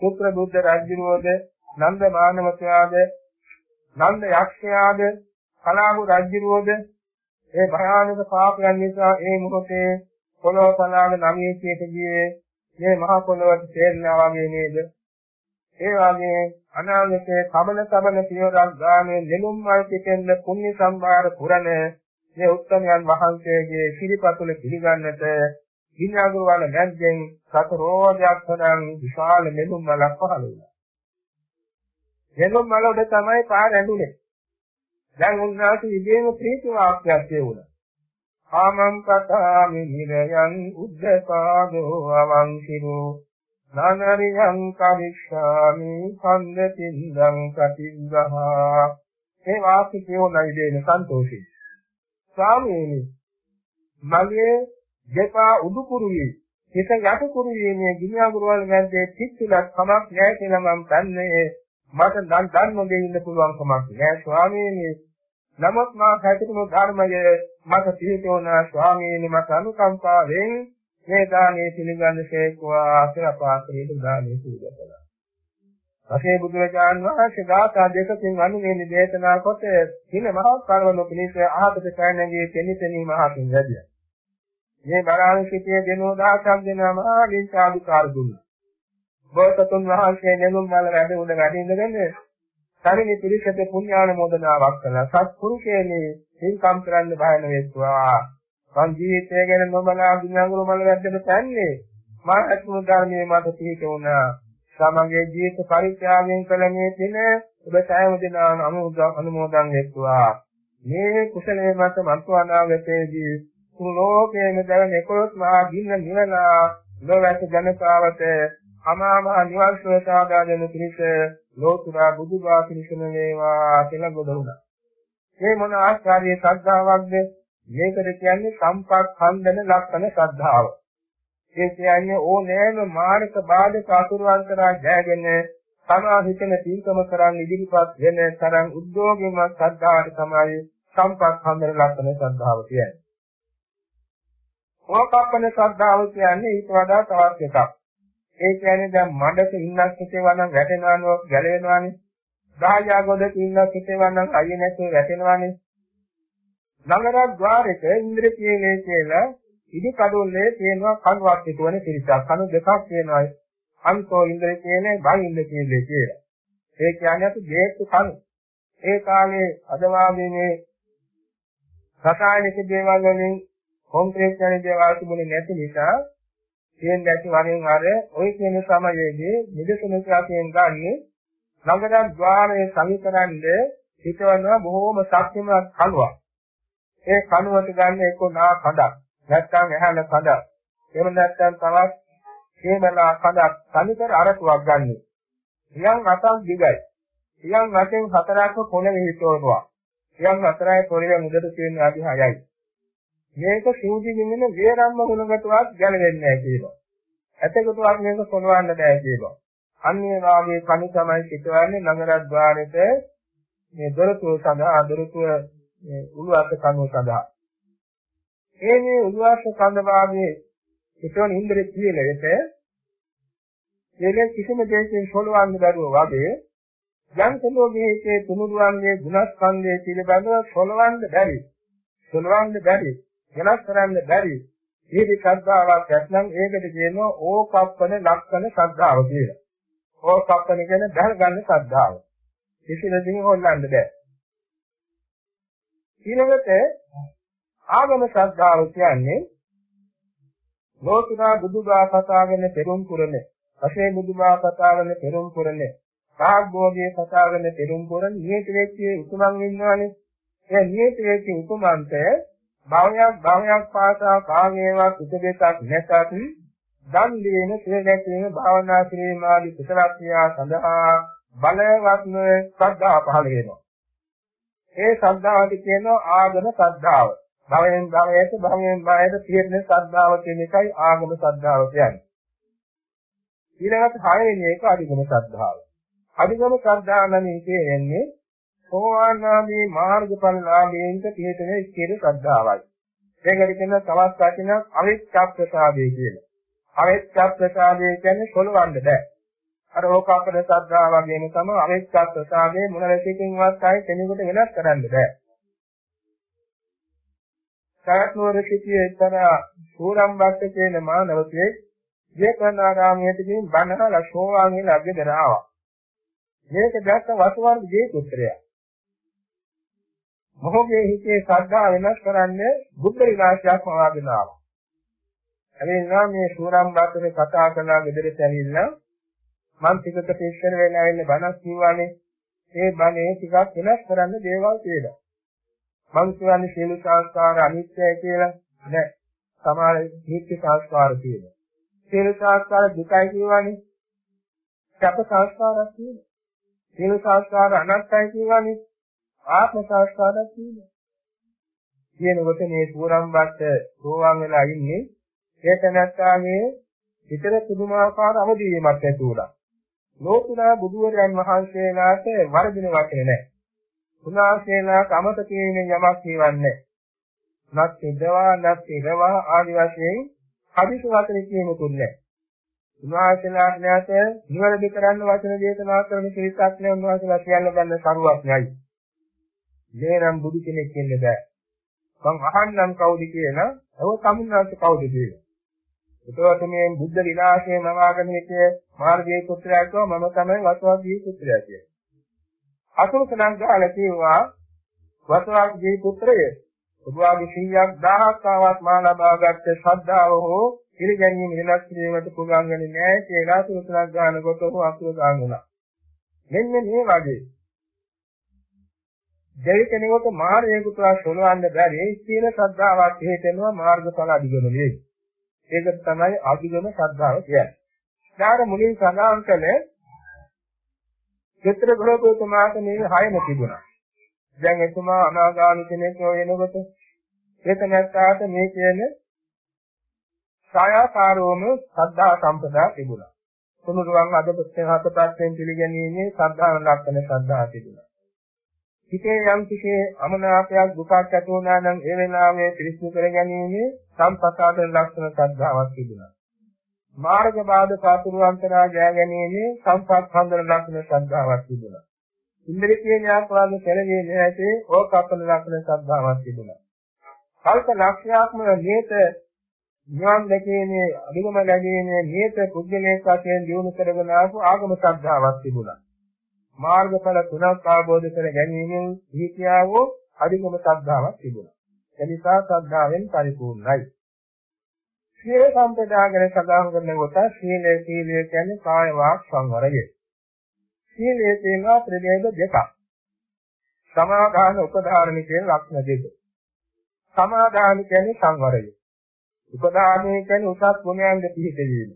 සුත්‍ර බුද්ධ රජුවෝද නන්ද මානවකයාද නන්ද යක්ෂයාද කලාහු රජුවෝද ඒ භයානක පාපයන් නිසා ඒ මොහොතේ පොළොව පලාගෙන නමියේට ගියේ මේ මහා පොළොවට තේරෙනවා වගේ නේද ඒ වගේ අනාගතයේ කමන සමන පියවරක් ගානේ නෙළුම් මල් පිටෙන්න පුණ්‍ය සම්භාර පුරණ මේ උත්තමයන් වහන්සේගේ සිරිපතුල පිළිගන්නට විඤ්ඤාගුරු වල නැද්දෙන් සතරෝදයක් තරම් විශාල නෙළුම් මලක් පහළ වුණා. නෙළුම් මල උඩ තමයි පාර ඇඳුනේ. දැන් උන්වහන්සේ ඉබේම ප්‍රීති වාක්‍යයක් කියුණා. ආමම් පතාමි නිරයන් උද්දපාදෝ අවංකිරෝ නනරියං කරිෂාමි කන්දතින්දං කටිග්ගහා ඒ වාක්‍ය කියෝනයි දෙන සන්තෝෂයි ස්වාමීනි මගේ දෙපා උඩුකුරුවේ හිත යටකුරුවේ මේ ගිනියගුරුවල් මැද්දේ තිත්තිලක් කමක් නැහැ කියලා මම දන්නේ. මට දන් දන් නොදෙන්න ඉන්න පුළුවන් කමක් නැහැ. ස්වාමීනි නමුත් මා හැටිතුණු ධර්මයේ මට පිළිතෝනා ස්වාමීනි මට අනුකම්පාවෙන් මේ දානේ පිළිගන්න ශේක්වා කියලා පාත්‍රයට දානේ පූජා කළා. පසේ බුදුරජාන් වහන්සේ ගාථා දෙකකින් අනුමේනි දේශනා කොට හින මහා කර්මන පිණිස ආහතට පැනගේ තෙනිතනි මහතුන් වැඩියා. මේ බරාණ සිටියේ දෙනෝ දහසක් දෙනා මහා ලිංකාදුකාර දුන්නා. බෝසතුන් වහන්සේ නෙළුම් මල වැඩ උඩ වැඩ ඉඳගෙන සරිනි පිරිසට පුණ්‍යානුමෝදනාවක් කළා. සත්පුරුෂයනි හින්කම් කරන්න බය නොවේවා. මං ජීවිතය ගැන නොබලා ගුණාගුරු මල වැද්දට තන්නේ මා අත්මු ධර්මයේ මට පිහිට වුණා සමගයේ ජීවිත පරිත්‍යාගයෙන් කළ මේ දින ඔබ සෑම දිනම අනුමෝදන් වෙත්වා මේ කුසලයේ මත මතු අනාගතයේදී කුලෝකේන දැවෙන 11 මහා ගින්න නිවලා ලෝවැස ජනතාවට අමා මහ නිවන් සුව සාදා දෙන පිණිස ලෝතුරා බුදුබා පිණිසම වේවා කියලා ගොඩුණා මේ මොන ආශ්චර්ය ශ්‍රද්ධාවක්ද මේකට කියන්නේ සම්පක්ඛන්දන ලක්ෂණ ශ්‍රද්ධාව. ඒ කියන්නේ ඕනෑම මානක බාධක අතුරුවන්තරා ජයගෙන තමා හිතන තීකම කරන් ඉදිරිපත් වෙන තරම් උද්‍යෝගිමත් ශ්‍රද්ධාවට තමයි සම්පක්ඛන්දන ලක්ෂණ ශ්‍රද්ධාව කියන්නේ. ඕකප්පන ශ්‍රද්ධාව කියන්නේ ඊට වඩා තවත් එකක්. ඒ කියන්නේ දැන් මඩක ඉන්නක් හිතේවා නම් වැටෙනවා නෝ ගැලවෙනවානේ. දහයාගොඩක ඉන්නක් හිතේවා නම් අයිය නැතුව වැටෙනවානේ. නගර ద్వාරයක ඉන්ද්‍රකීලේ කියලා ඉදි කඩොල්ලේ තියෙනවා කණුවක් පිටවන පිරිසක්. කණු දෙකක් තියෙනවා. අන්තෝ ඉන්ද්‍රකීලේ බයි ඉන්ද්‍රකීලේ කියලා. ඒ කියන්නේ අපි දේශ කණු. ඒ කාලේ අද වාගේ රසායනික දේවල් වලින් කොන්ක්‍රීට් යන දේවල් තිබුණේ නැති නිසා තියෙන්නේ නැති වරෙන් අර ඔය කියන සමයේදී නිදසුන ශාසයෙන් ගන්නේ නගර ద్వාරයේ සමීකරන්නේ හිතවනවා බොහෝම ශක්තිමත් කණුවක්. ඒ කණුවට ගන්න එක්ක නා කඩක් නැත්නම් ඇහැල කඩක්. එහෙම නැත්නම් තවත් හේමලා කඩක් සමීකර අරටුවක් ගන්න. ඊයන් අතක් දිගයි. ඊයන් වශයෙන් හතරක්ම පොළවේ හිටවනවා. ඊයන් හතරයි පොළවේ මුදට තියෙන අධි 6යි. මේක සූදි ගින්න වේරම්ම හුණකටවත් ගැලවෙන්නේ නැහැ කියනවා. ඇතකටවත් මේක කොනවන්න බෑ කියනවා. අන්නේ වාගේ කණි තමයි පිටවන්නේ නගරද්වාරෙට මේ දොරටුව සඳහා දොරටුව මේ උළුවස්ස කනුව සඳහා. ඒ මේ උළුවස්ස කඳ වාගේ පිටවන ඉන්ද්‍රිය කියන විට එලෙස කිසිම දෙයකින් සොලවන්න බැරුව වගේ යම් සලෝභයේ තුනුරුවන්ගේ ගුණස්කන්ධයේ පිළිබඳව සොලවන්න බැරි. සොලවන්න බැරි. වෙනස් කරන්න බැරි. ඊටි ශ්‍රද්ධාවක් නැත්නම් ඒකට කියනවා ඕකප්පන ලක්ෂණ ශ්‍රද්ධාව කියලා. ඕකප්පන කියන්නේ බැල ගන්න ශ්‍රද්ධාව. කිසිලකින් හොල්ලන්න බෑ. ඊළඟට ආගම ශ්‍රද්ධාව කියන්නේ ලෝතුරා බුදුබා කතාගෙන පෙරම් පුරන්නේ. අසේ බුදුබා කතාගෙන පෙරම් පුරන්නේ. රාග්භෝගයේ කතාගෙන පෙරම් පුරන නියත වෙච්ච උතුමන් ඉන්නවානේ. ඒ නියත වෙච්ච උතුමන්ට භවයක් භවයක් පාසා කාමයේවත් උපදේශක් නැසත් දන් දීම සිරදැකීම භාවනා කිරීම ආදී කුසල ක්‍රියා සඳහා බලවත්ම ශ්‍රද්ධාව පහළ වෙනවා. ඒ ශ්‍රද්ධාවට කියනවා ආගම ශ්‍රද්ධාව. භවයෙන් භවයට භවයෙන් භවයට තියෙන ශ්‍රද්ධාව කියන එකයි ආගම ශ්‍රද්ධාව කියන්නේ. ඊළඟට හයවෙනි එක අධිගම ශ්‍රද්ධාව. අධිගම ශ්‍රද්ධාව නම් කියන්නේ සෝවාන් ආදී මාර්ගඵල ලාභයෙන්ට පිළිතන ස්ථිර ශ්‍රද්ධාවයි. ඒකට කියන තවත් වචනයක් අවිච්ඡප්පසාදේ කියලා. අවිච්ඡප්පසාදේ කියන්නේ සොලවන්න බෑ. අර ඕකාපද ශ්‍රද්ධාව වගේම තමයි අවිච්ඡප්පසාදේ මොන රැසිකින්වත් ආයේ කෙනෙකුට වෙනස් කරන්න බෑ. සයත්නවර සිටියේ එක්තරා සූරම්බක්ක කියන මානවකේ ජේතවනාරාමයට ගිහින් බණහලා සෝවාන් වෙන අග්ගදර ආවා. මේක දැක්ක වසුවර්ග ජේ පුත්‍රයා. මොහොගේ හිතේ ශ්‍රද්ධාව වෙනස් කරන්නේ බුද්ධ විලාසයක් වවාගෙන ආවා. එනිසා මේ සූරම් බාතේ කතා කරලා ගෙදරට ඇවිල්ලා මම ටිකට පිස්සර වෙලා ඉන්නේ බණක් කියවනේ. ඒ බණේ ටිකක් වෙනස් කරන්න දේවල් තියෙනවා. මං කියන්නේ සීල සංස්කාර අනිත්‍යයි කියලා නෑ. සමහර නිත්‍ය සංස්කාර තියෙනවා. සීල සංස්කාර දුකයි කියවනේ. සැප සංස්කාරක් තියෙනවා. සීල සංස්කාර අනත්තයි කියවනේ. ආත්ම සංස්කාරයක් තියෙනවා. කියනකොට මේ සූරම්බත් සෝවාන් වෙලා ඉන්නේ ඒක නැත්තාගේ හිතේ පුදුමාකාර අවදීවීමක් ඇති වුණා. ලෝතුරා බුදුරජාන් වහන්සේලාට වරදින වචනේ නැහැ. උන්වහන්සේලා කමත කියන යමක් කියවන්නේ නැහැ. නත්තිදවා නත්තිදවා ආදි වශයෙන් හදිසි වචන කියමුකුත් නැහැ. උන්වහන්සේලාට නැත නිවැරදි කරන්න වචන දේශනා කරන කිරිසක් නැහැ උන්වහන්සේලා කියන්න ගන්න කරුවක් නැයි. මේනම් බුදු කෙනෙක් වෙන්න බෑ. මං අහන්නම් කවුද කියලා, ඔය තමුන්නාට කවුද කියලා. එතකොට මේ බුද්ධ විලාසයේ නවාගෙන හිටිය මාර්ගයේ පුත්‍රයා කිව්වා මම තමයි වසවාගේ පුත්‍රයා කියලා. අසුරසනම් ගාලා කිව්වා වසවාගේ පුත්‍රය ඔබවාගේ 100ක් 1000ක් ආවත් මා ලබාගත් ශ්‍රද්ධාව හෝ පිළිගැනීම වෙනස් කිරීමට පුළුවන් වෙන්නේ නැහැ කියලා අසුරසනම් ගානකොට ඔහු අසුර ගානුණා. මෙන්න මේ වගේ දෙවි කෙනෙකුට මාර්ගයකට සොලවන්න බැරි සීල ශ්‍රද්ධාවක් හේතෙනවා මාර්ගඵල අධිගමනයේ. ඒක තමයි අධිගම ශ්‍රද්ධාව කියන්නේ. ඊට මුලින් සඳහන් කළේ චිත්‍ර ගෘහකෝතුමාට මේ හයම තිබුණා. දැන් එතුමා අනාගාමී කෙනෙක් වෙනකොට ඒක නැත්තාට මේ කියන සායාකාරෝම ශ්‍රද්ධා සම්පදා තිබුණා. තුනුරුවන් අද පුස්තක හත පැත්තෙන් පිළිගැනීමේ ශ්‍රද්ධා ලක්ෂණ ශ්‍රද්ධා තිබුණා. හිතේ යම් කිසි අමනාපයක් දුකක් ඇති වුණා නම් ඒ වෙලාවේ පිරිසිදු කරගැනීමේ සම්පසාදන ලක්ෂණ ශ්‍රද්ධාවක් තිබුණා. මාර්ග බාධක අතුරුවන්තරා ජය ගැනීමේ සම්පත් හඳන ලක්ෂණ ශ්‍රද්ධාවක් තිබුණා. ඉන්ද්‍රිය ඥානවාද කෙරෙන්නේ නැති ඕකප්පන ලක්ෂණ ශ්‍රද්ධාවක් තිබුණා. කල්ප ලක්ෂයක්ම නියත ඥාන දෙකේනේ අභිගම ලැබීමේ නියත පුද්ගලයෙක් වශයෙන් දිනු කරගෙන ආපු ආගම ශ්‍රද්ධාවක් තිබුණා. මාර්ගඵල තුනක් ආબોධ කර ගැනීමෙන් දීතියාවෝ අධිගම ශ්‍රද්ධාවක් තිබුණා. එනිසා ශ්‍රද්ධාවෙන් පරිපූර්ණයි. සීල සම්පදාගෙන සදාහන් කරන කොට සීලය සීලය කියන්නේ කාය වාක් සංවරය. සීලයේ තියෙනවා ප්‍රභේද දෙකක්. සමාදාන උපධාරණ කියන ලක්ෂණ දෙක. සමාදාන කියන්නේ සංවරය. උපධාරණය කියන්නේ උසස් ගුණයන්ග පිහිටවීම.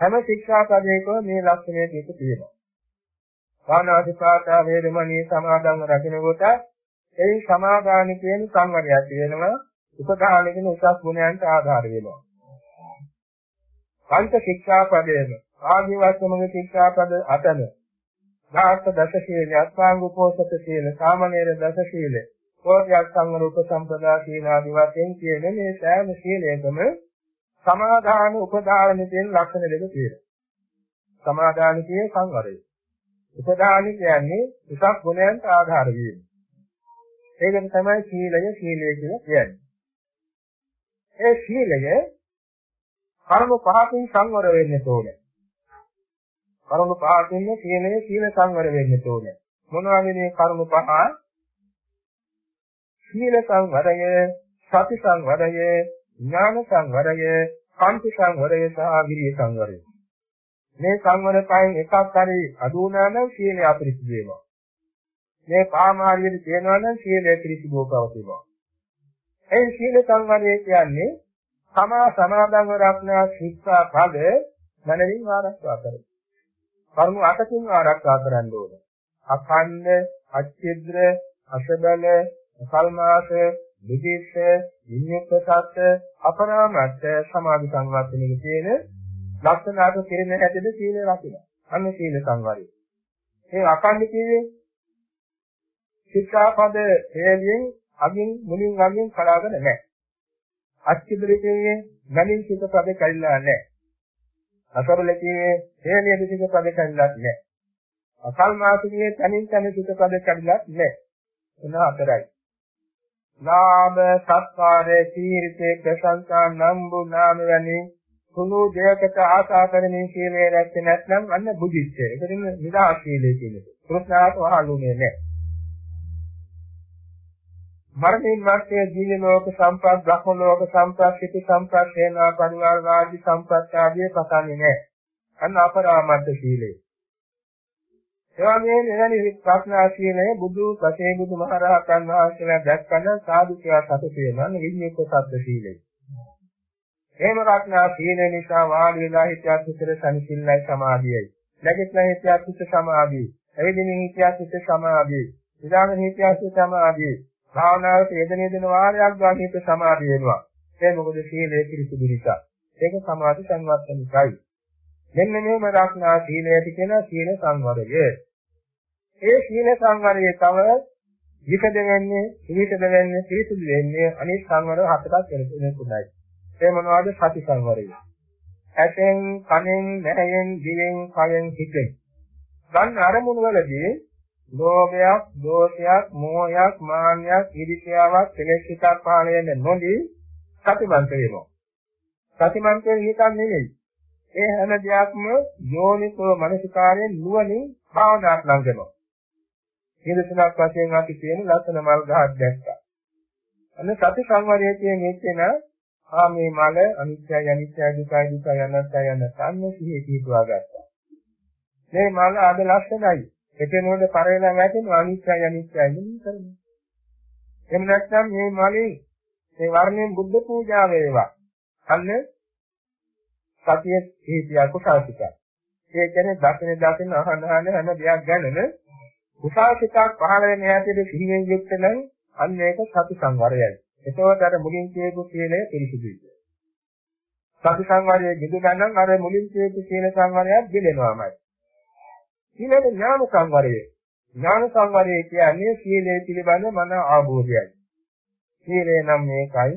හැම ශික්ෂාපදයකම මේ ලක්ෂණය දෙක තියෙනවා. වානාතිපාතා වේදමණී සමාදන්ව රකින්න කොට එයි සමාදාන කියන සංවරයක් තියෙනවා උපදානගෙන උසස් ගුණයන්ට ආධාර වෙනවා. පංච ශික්ෂාපදයේම ආදි වස්තුමගේ ශික්ෂාපද අතන ධාර්ත දස සීල, අස්වාංග උපෝසත සීල, සාමනීර දස සීල, කෝට්‍යයක් සංවර උපසම්පදා සීල ආදී වශයෙන් කියන මේ සෑම සීලයකම සමාදාන උපදාන කියන ලක්ෂණ දෙක තියෙනවා. සමාදාන කියේ සංවරය. උපදාන කියන්නේ උසස් ගුණයන්ට ආධාර වීම. ඒකෙන් තමයි සීලය සීලය කියලා කියන්නේ. ඒ සීලය කර්ම පහකින් සංවර වෙන්න ඕනේ. කර්ම පහකින් සීලය සීල සංවර වෙන්න ඕනේ. මොනවාද මේ කර්ම පහ? සීල සංවරය, සති සංවරය, ඥාන සංවරය, කාන්ති සංවරය සහ විරිය සංවරය. මේ සංවර පහෙන් එකක් හරි අඩු වුණා නම් සීලය අපිරිසිදු වෙනවා. මේ පාමාරියට කියනවා නම් සීලය පිරිසිදුව පවතිනවා. ඒ සීල සංවරය කියන්නේ තමා සමාදන්ව රක්නා ශික්ෂා පද මනමින් ආරක්ෂා කරයි. කරුණු අටකින් ආරක්ෂා කරන්න ඕන. අඛණ්ඩ, අච්චිද්‍ර, අසබල, සල්මාස, විදේශ, විඤ්ඤුක්ත සත්‍ය, අපරාමත්ත සමාධි සංවර්ධනයේ කියන ලක්ෂණ අට කෙරෙන හැටද සීල රකින්න. අන්න සීල සංවරය. ඒ අඛණ්ඩ කියන්නේ ශික්ෂාපද හේලියෙන් අගින් මුලින් අගින් කලාගෙන නැහැ. අච්චිද්‍රිකයේ ගණින් සිත පද කැඩිලා නැහැ. අසබලකයේ හේලිය සිත පද කැඩිලා නැහැ. අසල්මාසිකයේ තනින් තන සිත පද කැඩිලා නැහැ. එන හතරයි. නාම සත්කාර කීර්ති ප්‍රශංසා නම්බු නාම වැනි කුණු දෙයකට ආශා කරමින් සීලය රැක්කේ නැත්නම් අන්න බුද්ධිච්චය. ඒකෙන් නිදහස් සීලය කියන්නේ. කෘෂ්ණාට වහලුනේ නැහැ. මරණින් මත්තේ දිව්‍ය ලෝක සම්පත්, බ්‍රහ්ම ලෝක සම්පත්, සිටි සම්පත්, හේනා පරිවාර වාදී සම්පත් ආදී පතන්නේ නැහැ. අන්න අපරාමද්ද සීලය. එවැගේ එවැනි ප්‍රඥා සීලය බුදු පසේ බුදු මහරහතන් වහන්සේලා දැක්කන සාදු කියලා සතුටේ නම් විඤ්ඤාණ සද්ද සීලය. එහෙම ප්‍රඥා සීලය නිසා වාඩි වෙලා හිතයක් විතර සනිසිල්ලයි සමාධියයි. නැගිටලා හිතයක් විතර සමාධියයි. එවිදිනින් හිතයක් විතර සමාධියයි. විදාන හිතයක් විතර සමාධියයි. භාවනාවට යෙදෙන යෙදෙන වාරයක් ගානීට සමාධිය වෙනවා. ඒ මොකද සීලය පිරිසුදු නිසා. ඒක සමාධි සංවර්ධනිකයි. මෙන්න මේම රක්නා සීලයට කියන සීල සංවරය. ඒ සීල සංවරය තව විකද වෙන්නේ, විවිධද වෙන්නේ, පිරිසුදු වෙන්නේ අනිත් සංවර හතරක් වෙනකුයි. ඒ මොනවද? සති සංවරය. ඇතෙන්, කනෙන්, නැහෙන්, දිවෙන්, කයෙන්, හිතෙන්. ගන්න අරමුණු වලදී ලෝභයක්, දෝෂයක්, මෝහයක්, මාන්නයක්, ඊර්ෂ්‍යාවක්, කෙලෙස්කක් පහළ වෙන්නේ නොදී සතිමන්ත වෙනවා. සතිමන්ත විකන් නෙමෙයි. ඒ හැම දෙයක්ම යෝනිසෝ මනසිකාරයෙන් නුවණින් භාවනාවක් ලඟනවා. නිදර්ශනක් වශයෙන් අපි කියන ලස්සන මල් ගහක් දැක්කා. අන්න සති සංවරයේ කියන එක්කෙන ආ මේ මල අනිත්‍යයි අනිත්‍යයි දුකයි දුකයි අනත්තයි අනත්තන්නේ සිහිය කීපවා ගත්තා. මේ මල අද ලස්සනයි. එතනොට පරේලා වැටෙන අනිත්‍යයි අනිත්‍යයි නෙමෙයි කරන්නේ. එහෙම නැත්නම් මේ මලේ මේ වර්ණයෙන් බුද්ධ පූජා වේවා. අන්න සතිය හේතිය කුසාසික. ඒ කියන්නේ දකින දකින අහන අහන හැම දෙයක් ගැනම කුසාසිකක් පහළ වෙන හැටියට සිහියෙන් යුක්ත නම් අන්න ඒක සති සංවරයයි. එතකොට අර මුලින් කියපු සීලය පිරිසිදුයි. සති සංවරයේ ගිදුනනම් අර මුලින් කියපු සීල සංවරයත් ගිලෙනවාමයි. ඊළඟ ඥාන සංවරය. ඥාන සංවරය කියන්නේ සීලය පිළිබඳ මන ආභෝධයයි. සීලය නම් මේකයි.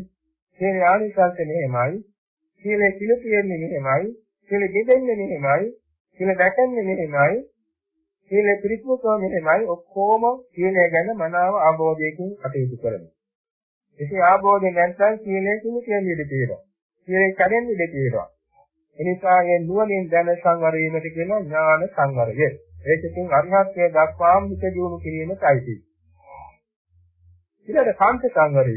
සීල ආනිසංස මෙහෙමයි. සීලය පිළිපෙන්නේ මෙහෙමයි. සීල දෙදෙන්නේ මෙහෙමයි. සීල දැකන්නේ මෙහෙමයි. සීල පිළිපොකෝ මෙහෙමයි. ඔක්කොම සීලය ගැන මනාව ආභෝධයකින් කටයුතු කරනවා. එසේ ආභෝධය නැත්නම් සීලය කියන්නේ ඉඳී තියෙනවා. සීලය කැඩෙන්නේ ඉඳී තියෙනවා. එනිසා මේ නුවණින් දැන සංවර වීමට කියන ඥාන සංවරය. ඒකකින් අරිහත්ත්වයට දක්වාම හිත දියුණු කිරීමයි. ඊළඟ කාන්ත සංවරය.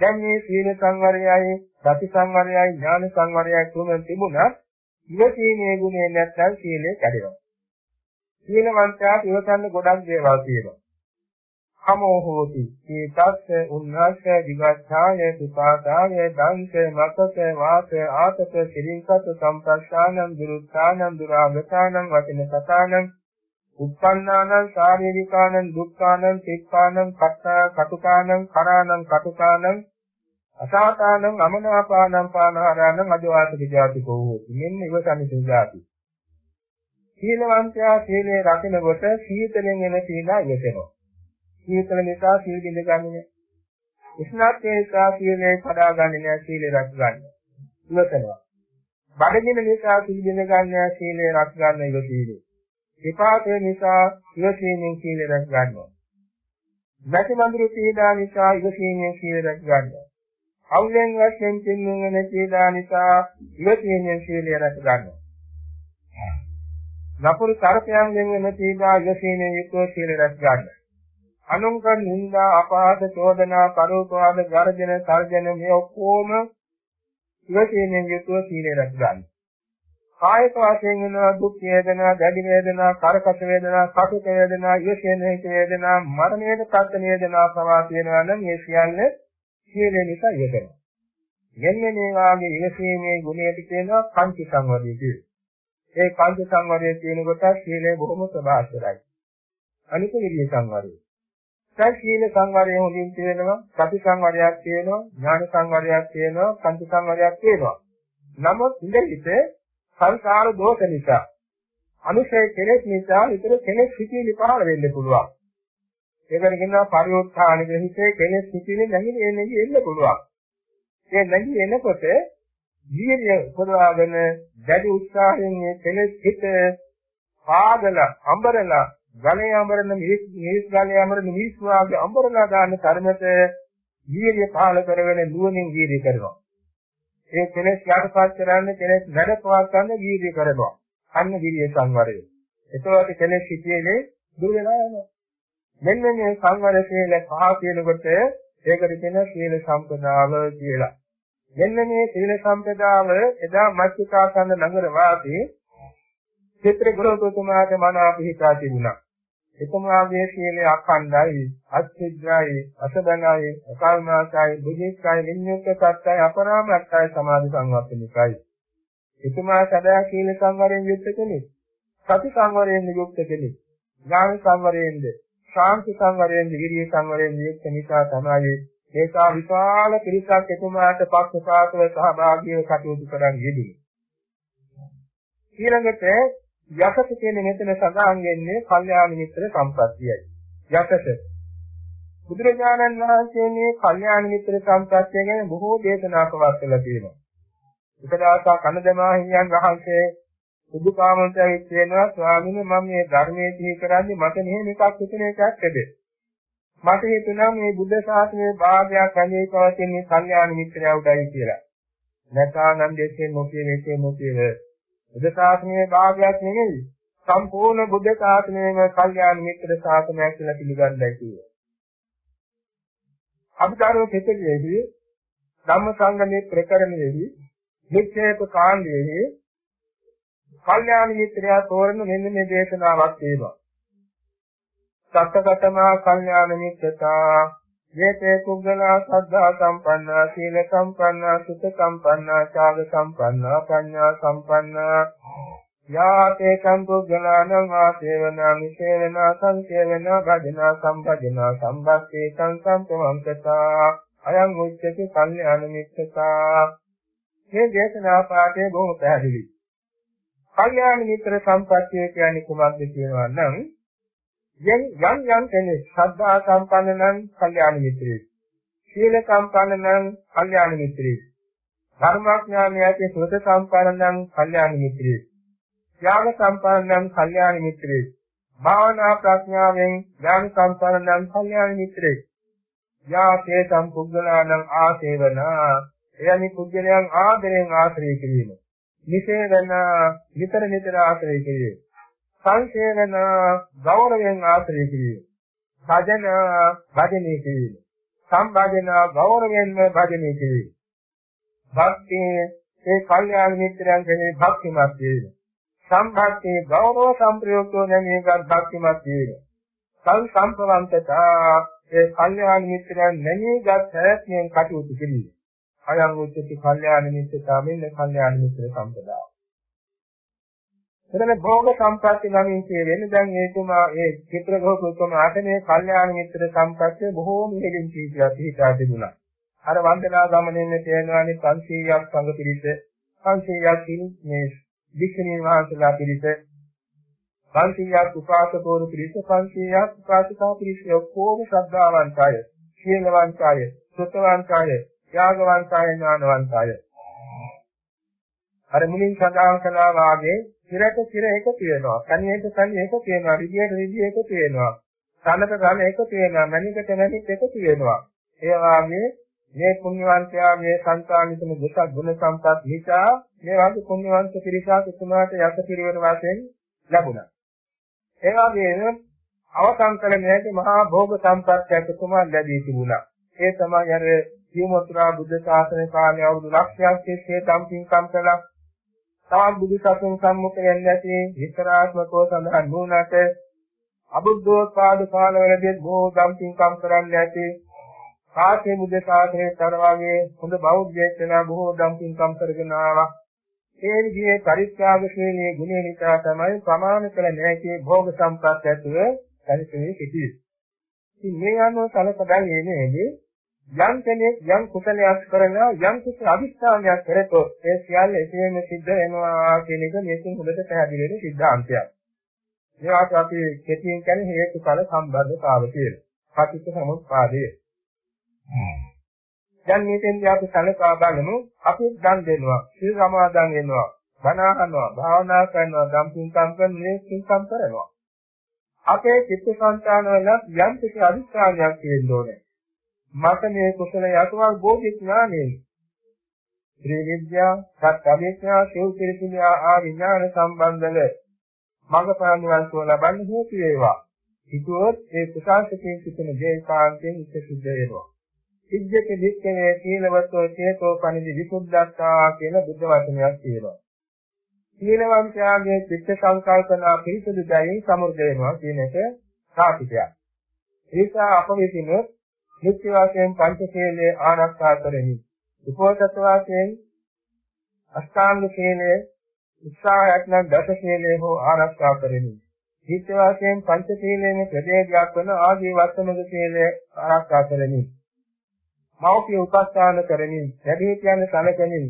දැන් මේ සීල සංවරයයි, සති සංවරයයි, ඥාන සංවරයයි තුන තිබුණා. ඉවසීමේ ගුණය නැත්නම් සීලය කැඩෙනවා. සීලවන්තයා ඉවසන්න ගොඩක් දේවල් තියෙනවා. කමෝ හෝති ඒතස්ස උන්නාස විගච්ඡාය සුපාදාය දංශ මතක වාස ආතක සිරින්කත සම්ප්‍රස්ථානං දුරුත්ථානං දුරාගතානං වචන කතානං උප්පන්නානං ශාරීරිකානං දුක්ඛානං තික්ඛානං කට්ඨා කටුකානං කරානං කටුකානං අසාතානං අමනාපානං පානහරණං අදවාසික ජාතිකෝ හෝති. මෙන්න ඉවසනිත ජාති. සීලවන්තයා සීලේ රකින්නකොට සීතලෙන් එන සීලා ඉවසෙනවා. සීතල නිසා සීල් බිඳ ගන්නේ. උෂ්ණත්වයේ නිසා සීලේ කඩා ගන්නේ නැහැ සීලේ රැක ගන්න. ඉවසනවා. බඩගින නිසා සීල් බිඳ ගන්නේ සීලේ රැක ගන්න ඉවසීමේ. විපාකේ නිසා ඉවසීමෙන් සීලේ රැක ගන්නවා. නැති මඳුරු පීඩා නිසා ඉවසීමෙන් සීලේ රැක ගන්නවා. අවුලෙන් වශයෙන් පින්නුන නැතිලා නිසා ඉවසීමෙන් සීලය රැක ගන්නවා. නපුරු කරපයන් වෙන පීඩා ඉවසීමෙන් යුක්තව සීලය රැක ගන්නවා. අනුංකර නින්දා අපහාස චෝදනා කරෝපවාද ගර්ජන තර්ජන මේ ඔක්කොම ඉවසීමෙන් යුක්තව සීලය රැක ගන්නවා. කායික වශයෙන් වෙන දුක් වේදනා, දැඩි වේදනා, කරකස වේදනා, සතුට වේදනා, ඉවසීමෙන් වේදනා, මරණයට පත් වේදනා සමාස වෙනවා නම් මේ සියල්ල සීලය නිසා ඉවසනවා. මෙන්න මේ වාගේ ඉවසීමේ ගුණයට කියනවා පංච සංවරය කියලා. ඒ පංච සංවරය කියනකොට සීලය බොහොම ප්‍රබාස්තරයි. අනික විරිය සංවරය. දැන් සීල සංවරය හොඳින් තියෙනවා, සති සංවරයක් තියෙනවා, ඥාන සංවරයක් තියෙනවා, පංච සංවරයක් තියෙනවා. නමුත් ඉඳිට සංසාර දෝෂ නිසා අනුශය කෙලෙස් නිසා විතර කෙලෙස් සිටිලි පහළ වෙන්න පුළුවන්. ඒකට කියනවා පරිඋත්ථාන ග්‍රහිතේ කෙලෙස් සිටිනේ නැගිලි එන්නේ එන්න පුළුවන්. ඒ නැගි එනකොට ජීවිතය උපදවාගෙන දැඩි උත්සාහයෙන් මේ කෙලෙස් හිත පාදලා අඹරලා ගලේ අඹරන මිනිස් මිනිස් ගලේ අඹරන මිනිස් වාගේ අඹරලා දාන්න තරමට ජීවිතය පාල කරගෙන නුවණින් ජීවිතය කරනවා. ඒ කෙලෙස් යටපත් කරන්නේ කෙලෙස් නැඩපවත් ගන්න ජීවිතය කරනවා. අන්න ජීවිතය සංවරය. එතකොට කෙලෙස් සිටිනේ දුර වෙලා යනවා. මෙන්න මේ සංවර සීල පහ කියනකොට ඒකට කියන සීල සම්පදාව කියලා. මෙන්න මේ සීල සම්පදාව එදා මච්චිකාසන්න නගර වාසී චිත්‍ර ගුරුතුමාට මන අපිහිතා තිබුණා. එතුමාගේ සීලය අඛණ්ඩයි, අත්‍යද්‍රයි, අසදනයි, අකල්මාසයි, බුද්ධිකයි, විඤ්ඤුක්ත සත්‍යයි, අපරාමත්තයි සමාධි සංවත්තනිකයි. එතුමා සදා සීල සංවරයෙන් යුක්ත කෙනෙක්. සති සංවරයෙන් යුක්ත කෙනෙක්. ඥාන සංවරයෙන්ද ශාන්ති සංවරයෙන් විරිය සංවරයෙන් යුක්ත නිසා තමයි මේකා විශාල පිරිසක් එතුමාට පක්ෂපාතව සහභාගීව කටයුතු කරන් යෙදුනේ. ඊළඟට යසස කියන මෙතන සඳහන් වෙන්නේ කල්යාණ මිත්‍ර සම්පත්තියයි. යසස බුදුරජාණන් වහන්සේ මේ කල්යාණ මිත්‍ර සම්පත්තිය ගැන බොහෝ දේශනා පවත්වලා තියෙනවා. එක දවසක් කනදමා හිමියන් වහන්සේ බුදුකාමන්ට ඇවිත් කියනවා ස්වාමීනි මම මේ ධර්මයේ දිහි කරන්නේ මට මෙහෙම එකක් හිතන එකක් ඇද මට හිතුණා මේ බුද්ධ ශාසනයේ භාගයක් අනේ පවතින්නේ කල්යාණ මිත්‍රයා උඩයි කියලා නැතානම් දෙයෙන් මොකේ මේකේ මොකේද බුද්ධ ශාසනයේ භාගයක් නෙමෙයි සම්පූර්ණ බුද්ධ ශාසනයේම කල්යාණ මිත්‍ර ශාසනයක් කියලා පිළිගන්නයි කියනවා අභිධර්ම පෙතකයේදී ධම්ම සංගමේ ප්‍රකරණයේදී නිච්ඡේත කාණ්ඩයේදී කල්යාණ මිත්‍රයා තෝරන මෙන්න මේ දේශනාවක් තියෙනවා. සත්කතමා කල්යාණ මිත්‍රතා යේතේ කුග්ගලා සද්ධා සම්පන්නා සීල සම්පන්නා සුත සම්පන්නා ඡාග සම්පන්නා පඤ්ඤා සම්පන්නා. යාතේ සම්පුග්ගලානං ආසේවනා මිසේවනා සංසේවනා භජනා සම්භජනා සම්බස්සේ සංසම්පවංකතා අයං උච්චති කල්යාණ මිත්‍රතා. මේ දේශනා පාඩේ බොහොම පැහැදිලි. කල්යාණ මිත්‍ර සම්පත්තිය කියන්නේ කුමක්ද කියනවා නම් යම් යම් යම් කෙනෙක් ශ්‍රද්ධා සම්පන්න නම් කල්යාණ මිත්‍රයෙක්. සීල සම්පන්න නම් කල්යාණ මිත්‍රයෙක්. ධර්මඥානය ඇති සුත සම්පන්න නම් කල්යාණ මිත්‍රයෙක්. ත්‍යාග සම්පන්න නම් කල්යාණ මිත්‍රයෙක්. භාවනා ප්‍රඥාවෙන් ඥාන සම්පන්න නම් කල්යාණ මිත්‍රයෙක්. යාතේ සම්පුද්ගලානම් ආසේවනා එයනි පුද්ගලයන් ආදරෙන් ආශ්‍රය කිරීම. නිසේවන නිතර නිතර ආශ්‍රය කිරීම. සංසේවන ගෞරවයෙන් ආශ්‍රය කිරීම. භජන භජනය කිරීම. සම්භජන ගෞරවයෙන්ම භජනය කිරීම. භක්තිය ඒ කල්යාණ මිත්‍රයන් කෙනේ භක්තිමත් වීම. සම්භක්තිය ගෞරව සම්ප්‍රයුක්තෝ නැමීගත් භක්තිමත් වීම. සං සම්පවන්තතා ඒ කල්යාණ මිත්‍රයන් නැමීගත් හැස්මියෙන් කටයුතු කිරීම. අයං උච්චති කල්යාණ මිත්‍රතාවෙන් කල්යාණ මිත්‍ර සම්පදාය. එතන භෝග සම්පatti නමින් කියන්නේ දැන් ඒතුමා ඒ චිත්‍රගෝප උතුමාට මේ කල්යාණ මිත්‍ර සම්පත්තිය බොහෝම ඉහළින් පිහිටා තිබුණා. අර වන්දනා ගමනින් තේනවානේ 500ක් සංඝ පිරිස 500ක් මේ වික්ෂණී වහන්සේලා පිරිස 500ක් උපාසකවරු පිරිස 500ක් උපාසිකා පිරිස ඔක්කොම ශ්‍රද්ධාවන්තය, සීලවන්තය, සුතවන්තය, ත්‍යාගවන්තය, ඥානවන්තය. අර මුලින් සඳහන් කළා වාගේ සිරට සිර එකතු වෙනවා. කණියට කණිය එකතු වෙනවා. රිදියට රිදිය එකතු වෙනවා. ධනක ධන එකතු වෙනවා. මණිකට මණික එකතු වෙනවා. ඒ වාගේ මේ පුණ්‍යවන්තයා මේ සංකාමිතම දුක ගුණ සම්පත් නිසා මේ වාගේ පුණ්‍යවන්ත පිරිසක් තුමාට යස පිරිවෙන වශයෙන් ලැබුණා. ඒ වගේම අවසන් කළ මේක මහා භෝග සම්පත්තියක් තුමා ලැබී තිබුණා. ඒ තමයි අර ජීවමතුරා බුද්ධ ශාසන කාලේ අවුරුදු ලක්ෂයක් තිස්සේ සම්පින්කම් කළා. තවත් බුදු සසුන් සම්මුඛ වෙන්නේ නැති විස්තරාත්මකව සඳහන් වුණාට අබුද්ධෝත්පාද කාලවලදී බොහෝ දම්පින්කම් කරන්නේ නැති කාසේ බුද්ධ ශාසනයේ තරවාගේ හොඳ බෞද්ධයෙක් වෙනා බොහෝ දම්පින්කම් කරගෙන ආවා. ඒ විදිහේ පරිත්‍යාගශීලී ගුණය නිසා තමයි ප්‍රමාණ කළ නැති භෝග සම්පත් ඇතුව කලිතේ සිටියේ. ඉතින් මේ අනුව සලක බැලීමේදී යම් කෙනෙක් යම් කුසලයක් කරනවා යම් කිසි අදිස්ථානයක් කරතොත් ඒ සියල්ල එසේම සිද්ධ වෙනවා කියන එක මේකෙන් හොඳට පැහැදිලි වෙන සිද්ධාන්තයක්. මේවාට අපි කෙටියෙන් කියන්නේ හේතුඵල සම්බන්ධතාව කියලා. පටිච්ච සමුප්පාදය. දැන් මේකෙන්දී අපි සලකා බලමු අපි දන් දෙනවා, සීල සමාදන් වෙනවා, බණ අහනවා, භාවනා කරනවා, ධම් පින්කම් කරනවා, පින්කම් කරනවා. අපේ චිත්ත සංතාන වල යම් කිසි අදිස්ථානයක් තියෙන්න ඕනේ. මට මේ කුසල යතුවල් බෝධි ඥානෙයි. ත්‍රිවිද්‍යා, සත්‍යවිද්‍යා, සිව්පිරිසිනා ආ විඥාන සම්බන්ධල මඟපෑ නිවන් සුව ලබන්න හේතු වේවා. හිතුවොත් ඒ කුසාසිතේ සිටින දේශාන්තයෙන් ඉස්ස සිද්ධ වෙනවා. සිද්ධක දික්කේ සීලවත්ව චේතෝ පනිදි විසුද්ධත්තා කියන බුද්ධ වචනයක් තියෙනවා. සීලවන්තයාගේ චිත්ත සංකල්පනා පිරිසුදු දැයින් සමෘද්ධ වෙනවා කියන එක සාපිතයක්. ඒක අප විසිනුත් නිත්‍ය වාසයෙන් පංචශීලයේ ආරක්ෂා කරමි. උපෝසත වාසයෙන් අෂ්ටාංග ශීලයේ උත්සාහයක් නම් දස ශීලයේ හෝ ආරක්ෂා කරමි. නිත්‍ය වාසයෙන් පංචශීලයේ ප්‍රදේශයක් වන ආදී වර්තමක ශීලයේ ආරක්ෂා කරමි. මෞඛ්‍ය උපස්ථාන කරමින් වැඩි කියන සැලකෙමින්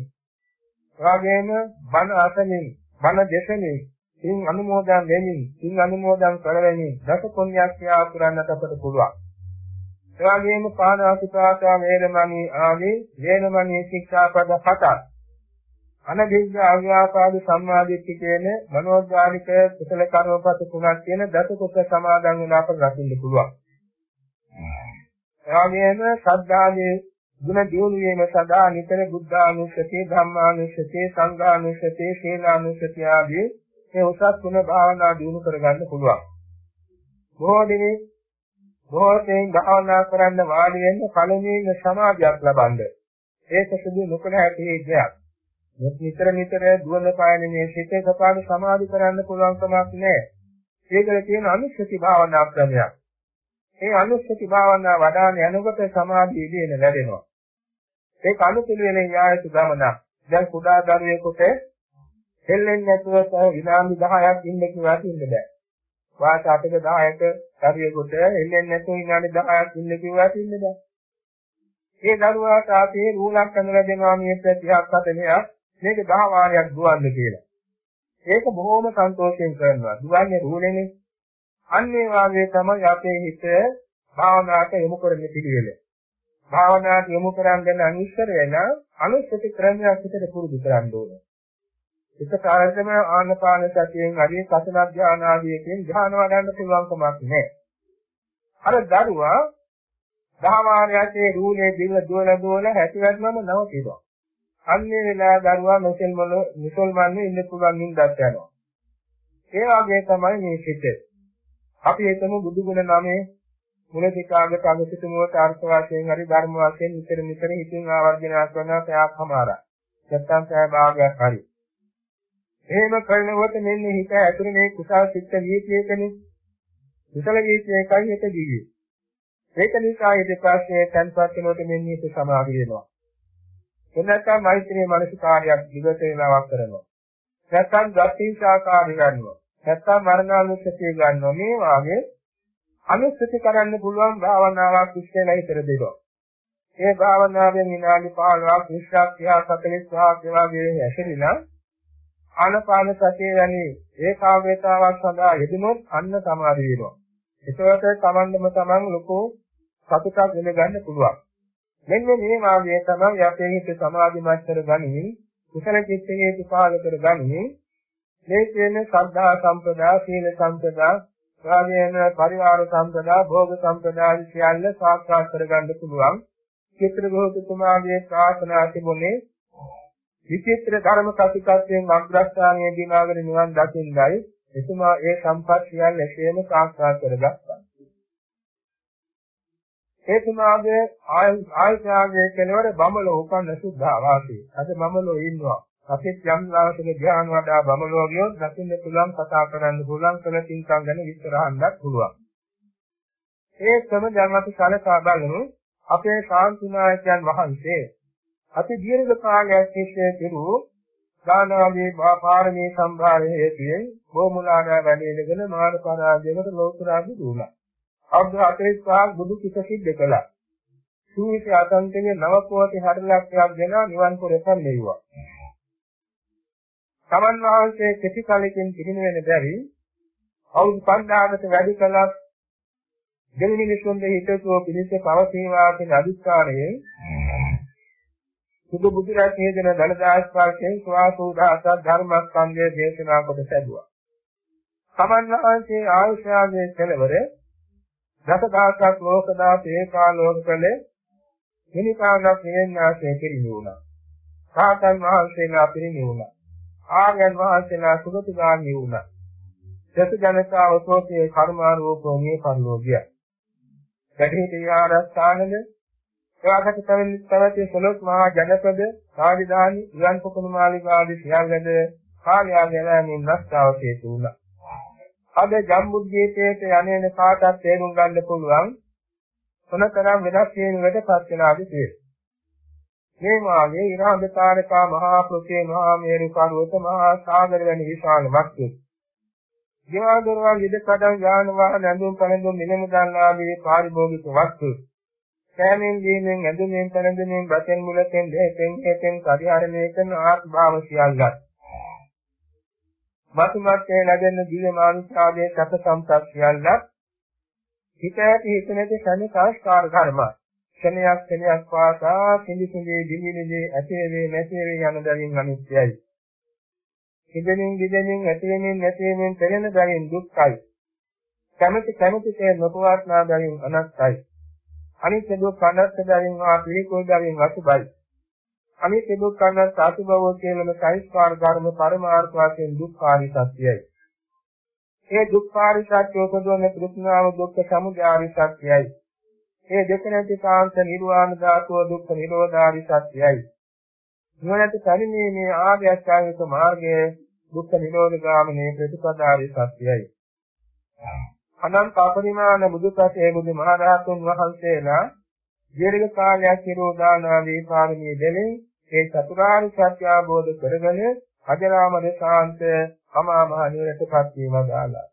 එවාගෙම බණ අසමින් බණ දෙසමින් සින් අනුමෝදන් වෙමින් සින් අනුමෝදන් කරවමින් දස පුණ්‍යක් ක්‍රියා කරන්නට අපට පුළුවන්. එවැගේම පාණාතිපාතා වේරමණී ආදී වේරමණී ශික්ෂාපද හතක් අනදිග්ග අව්‍යාපාද සම්මාදිට්ඨි කියන මනෝඥානික කුසල කර්මපත තුනක් තියෙන දස කුස සමාදන් වෙන අපට රකින්න පුළුවන්. එවැගේම සද්ධාගේ ගුණ දියුණුවීම සඳහා නිතර බුද්ධානුස්සතිය ධම්මානුස්සතිය සංඝානුස්සතිය සීලානුස්සතිය ආදී මේ උසස් ගුණ භාවනා දියුණු කරගන්න පුළුවන්. බොහෝ දෙනෙක් බොහෝසෙන් භාවනා කරන්න වාඩි වෙන්න පළමුවෙන් සමාධියක් ලබන්න. ඒක සුදු නොකළ හැකි දෙයක්. නිතර නිතර දුවන පායන මේ සිතේ සපාන සමාධි කරන්න පුළුවන් කමක් නැහැ. ඒකට තියෙන අනුස්සති භාවනා ක්‍රමයක්. ඒ අනුස්සති භාවනා වඩාන යනකොට සමාධිය ඉදීන වැඩෙනවා. ඒක අනුපිළිවෙලින් යායුතු ගමනක්. දැන් කුඩා දරුවෙකුට හෙල්ලෙන්නේ නැතුව විනාඩි 10ක් ඉන්න කිව්වට ඉන්න බෑ. වාස 8ක 10ක දරුවෙකුට එන්නේ නැතුව විනාඩි 10ක් ඉන්න කිව්වට ඉන්න බෑ. ඒ දරුවාට ආපේ රූලක් අඳලා දෙනවා මේ 30ක් 40ක් මේක 10 වාරයක් දුවන්න කියලා. ඒක බොහොම සන්තෝෂයෙන් කරනවා. දුවන්නේ රූලෙනේ. අන්නේ වාගේ තමයි අපේ හිත භාවනාවට යොමු කරන්නේ පිළිවෙල. භාවනාවට යොමු කරන්නේ අනිශ්චර වෙන අනුස්සති ක්‍රමයක් විතර පුරුදු කරන්න ඕනේ. එක කාර්යම ආනපාන සතියෙන් හරි සතන ධාන ආදීකින් ධාන වඩන්න පුළුවන් කමක් නැහැ. අර දරුවා දහමාරයන්ගේ රූලේ දිල්ල දුවල දුවල හැටිවැටමම නවතිනවා. අන්නේ වෙලාව දරුවා නොසෙල්මල මුසල්මන් ඉන්න පුළුවන් නින්දක් යනවා. ඒ වගේ තමයි මේ සිත. අපි හිතමු බුදු ගුණ නමේ මුලතිකාගට අනුසිතමුවට අර්ථ වාක්‍යයෙන් හරි ධර්ම වාක්‍යයෙන් නිතර නිතර හිතින් ආවර්ජනය කරනවා පැයක් හමාරක්. නැත්තම් පැය භාගයක් හරි. එහෙම කරනකොට මෙන්න හිත ඇතුලේ මේ කුසල් සිත් වීතියකනේ. කුසල වීතියකයි එක දිවි. ඒක නිසා ඊට පස්සේ තන්පත් වෙනකොට මෙන්න හිත සමාධි වෙනවා. එන්නත්නම් මෛත්‍රී මානසිකාරයක් දිගට වෙලාවක් කරනවා. නැත්නම් ගතිසාකාරය ගන්නවා. නැත්නම් මරණානුස්සතිය ගන්නවා. මේ වාගේ අනුස්සති කරන්න පුළුවන් භාවනාවක් ඉස්සෙල්ලා ඉතර දෙනවා. ඒ භාවනාවෙන් විනාඩි 15ක් 20ක් 30ක් 45ක් වගේ ඇසෙරිලා ආනපාන සතිය යන්නේ ඒකාග්‍රතාවක් සඳහා යෙදුනොත් අන්න සමාධි වෙනවා. ඒකවට තමන්ම තමන් ලොකු සතුටක් දෙන්න පුළුවන්. මෙන්න මේ මාර්ගය තමයි අපේ හිත සමාධිමත් කරගනිමින් කුසල චිත්ත හේතු පාල කරගනිමින් මේ කියන ශ්‍රද්ධා සම්පදා සීල සම්පදා රාගයන පරිවාර සම්පදා භෝග සම්පදා සියල්ල සාක්ෂාත් කරගන්න පුළුවන්. චිත්‍ර ගෝතුමාගේ ප්‍රාර්ථනා තිබුණේ විචිත්‍ර ධර්ම කතිකත්වයෙන් අග්‍රස්ථානයේ දිනාගෙන නිවන් දකින්නයි එතුමා ඒ සම්පත් සියල්ල එසේම සාක්ෂාත් කරගත්තා. එතුමාගේ ආයුෂාගේ කෙනවර බඹලෝ උපන්න සුද්ධා වාසී. අද බඹලෝ ඉන්නවා. අපිත් යම් ලාවතක ධ්‍යාන වඩා බඹලෝ ගියොත් දකින්න පුළුවන් කතා කරන්න පුළුවන් කළ තින්කම් ගැන විස්තර අහන්නත් පුළුවන්. ඒ ක්‍රම දැන් අපි සලකා බලමු අපේ ශාන්තිනායකයන් වහන්සේ අති දීර්ඝ කාලයක් තිස්සේ කෙරූ දානාවේ පාරමී සම්භාර හේතුයෙන් බොමුලානා වැඩේගෙන මාන පරාජයකට ලෝතරාදි දුණා. අවුරුදු 45ක් බුදු කිස සිද්ධ කළා. සූවිසි අතන්තයේ නව කෝටි 60 ලක්ෂයක් දෙන නිවන් පුරෙන් ලැබුවා. තමන් වහන්සේ කෙටි කාලෙකින් පිරිනිවෙන බැරි අවුරුදු 5000කට වැඩි කලක් දෙවි මිනිසුන්ගේ හිතසුව පිණිස පවතිනවා කියන අදිස්ථානයෙන් සුදු බුදුරජාණන් හේදෙන දලදාස්පාරයෙන් ස්වාසෝදාස ධර්මස්කන්ධය දේශනා කොට සැදුවා. සමන් වහන්සේ ආයුෂාගේ කෙලවර දසදහසක් ලෝකදාස ඒකාලෝක කළේ මිනිකාණක් නිවෙන්නාසේ පිරිණිවුණා. සාතන් වහන්සේලා පිරිණිවුණා. ආර්යයන් වහන්සේලා සුගතිගාමී වුණා. දස ජනතාව සෝතේ කර්මාරූපෝ මේ පරිලෝකිය. වැඩි හිටියාරස්ථානද එවාකට පැවති සලොස් මහා ජනපද රාජධානි ඉරන් පොකුණු මාලිගා ආදී සියල්ලද කාර්යාලයන්ගෙන් නැස්තාවකේ තුණා. අද ජම්බුද්දීපේට යන්නේන කාටත් තේරුම් ගන්න පුළුවන් මොනතරම් වෙනස් වීමකට පත් වෙනාද කියලා. මේ වාගේ ඉරාන්දකාරකා මහා පෘථේ මහා මේරු පර්වත මහා සාගර වැනි විශාල වස්තු. දේවා දොරවල් ඉද කඩන් යාන වාහන ඇඳුම් පැළඳුම් මිලමු දන්නාදී පාරිභෝගික වස්තු කෑමෙන් දීමෙන් ඇඳුමෙන් පැළඳුමෙන් බතෙන් මුලතෙන් දෙහෙතෙන් හේතෙන් පරිහරණය කරන ආත්භාව සියල්ලත් මතුමත්යේ ලැබෙන දිව්‍ය මානුෂාවේ සත සම්පත් සියල්ලත් හිත ඇති හිත නැති සනි සංස්කාර ධර්ම ක්ෂණයක් ක්ෂණයක් පාසා සිඳි සිඳි දිවිලිදී ඇතේ වේ නැතේ වේ යන දරින් අනිත්‍යයි. ඉදෙනින් දිදෙනින් ඇතේමින් නැතේමින් පෙරෙන දරින් දුක්ඛයි. කැමැති කැමැති තේ නොපවත්නා දරින් අනත්තයි අනිත්‍ය දුක් අනත්ත දරින් වා පිළිකුල් දරින් අසුබයි. අනිත්‍ය දුක් අනත්ත අසුබව කියලම සංස්කාර ධර්ම පරමාර්ථ වශයෙන් දුක්ඛාරි සත්‍යයි. ඒ දුක්ඛාරි සත්‍ය උපදවන තෘෂ්ණාව දුක්ඛ සමුදයාරි සත්‍යයි. ඒ දෙක නැති කාන්ත නිර්වාණ ධාතුව දුක්ඛ නිරෝධාරි සත්‍යයි. නුවණට පරිමේ ආර්ය අෂ්ටාංගික මාර්ගය දුක්ඛ නිරෝධ ගාමිනී ප්‍රතිපදාරි සත්‍යයි. අනන්ත අපරිමාණ බුදුපසේ බුදුමහරහතුන් වහන්සේලා දීර්ඝ කාලයක් නිරෝධාන ආදී පාරමී දෙමින් ඒ චතුරාර්ය සත්‍ය අවබෝධ කරගෙන අජරාමර ශාන්ත අමා මහ නිවනටපත් වීම දාලා.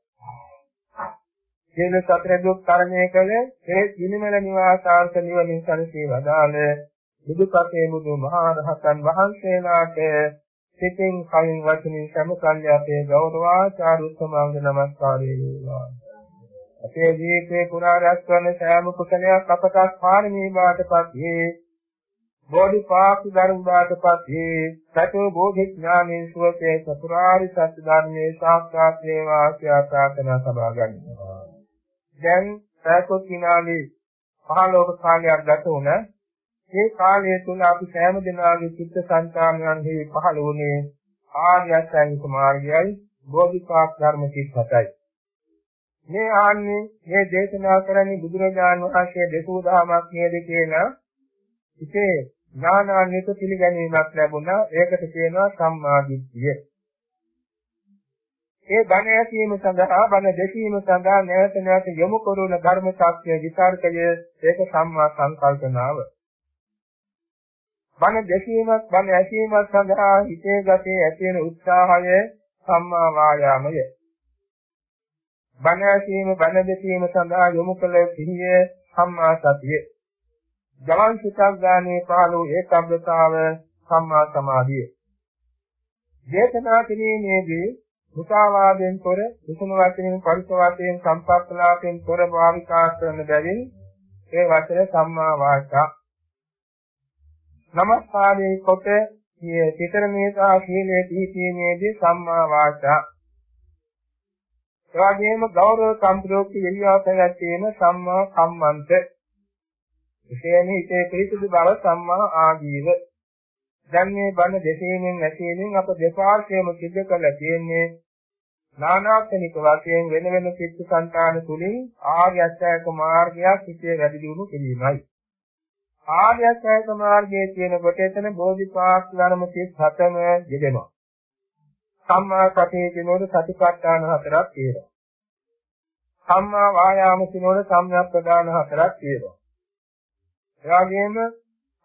සියලු සතර දුක් තරණය කළ ඒ නිමල නිවාසාන්ත නිවනින් සැනසී වදාළ බුදුපසේ බුදුමහරහතන් වහන්සේලාට සිතින් කලින් වචනින් සමකල්ය අපේ ගෞරවාචාරු සමාංග නමස්කාරය වේවා. අපේ ජීවිතේ පුරා රැස් කරන සෑම කුසලයක් අපට පාරමී බාටපත් වේ. බෝධිපාක්ෂි ධර්ම බාටපත් වේ. සතෝ බෝධි ඥානයේ සුවසේ චතුරාරි සත්‍ය ධර්මයේ සාක්ෂාත් වේවා ආශා ප්‍රාර්ථනා සබා ගන්නවා. දැන් සෑකොත් විනාඩි 15ක කාලයක් ගත වුණ මේ කාලය තුල අපි සෑම දිනාගේ චිත්ත සංකාමයන්හි පහළ වුණේ ආර්ය අෂ්ටාංගික මාර්ගයයි බෝධිපාක්ෂ ධර්ම 37යි. මේ ආන්නේ මේ දේශනා කරන්නේ බුදුරජාණන් වහන්සේ දෙසූ දහමක් නේද කියලා ඉතේ ඥානාන්විත පිළිගැනීමක් ලැබුණා. ඒකට කියනවා සම්මාදිට්ඨිය. ඒ බණ ඇසීම සඳහා බණ දෙසීම සඳහා නැවත නැවත යොමු කරන ධර්ම ශාස්ත්‍රය විචාරකය ඒක සම්මා සංකල්පනාව. බණ දෙසීමත් බණ ඇසීමත් සඳහා හිතේ ගතේ ඇති වෙන උත්සාහය සම්මා වායාමය. බණ ඇසීම බණ දෙසීම සඳහා යොමු කළ සිහිය සම්මා සතිය. ජවන් සිතක් ගානේ පාළු ඒකාග්‍රතාව සම්මා සමාධිය. දේශනා කිරීමේදී මුසාවාදයෙන් තොර කුසල වචනෙන් පරිස වශයෙන් සම්පක්ඛලාපයෙන් තොර භාවිකා කරන බැවින් ඒ වචන සම්මා වාචා නමස්කාරයේ කොට සිය පිටර මේතා සීලයේ පිහිටීමේදී සම්මා වාචා එවැගේම ගෞරව සම්ප්‍රයුක්ත එළියාවට ගැනීම සම්මා කම්මන්ත එසේම හිතේ පිරිසුදු බව සම්මා ආජීව දැන් මේ බණ දෙසීමෙන් ඇසීමෙන් අප දෙපාර්ශ්වයම සිද්ධ කළ තියෙන්නේ නානාක්ෂණික වශයෙන් වෙන වෙන චිත්ත සංකාන තුලින් ආර්ය අෂ්ටාංග මාර්ගයක් සිටේ වැඩි දියුණු කිරීමයි. ආර්ය අෂ්ටාංග මාර්ගයේ තියෙනකොට එතන බෝධිපාක් ධර්ම 37ම යෙදෙනවා. සම්මා සතිය කියනෝද සතිපට්ඨාන හතරක් තියෙනවා. සම්මා වායාම කියනෝද සම්‍යක් ප්‍රදාන හතරක් තියෙනවා. එවාගෙම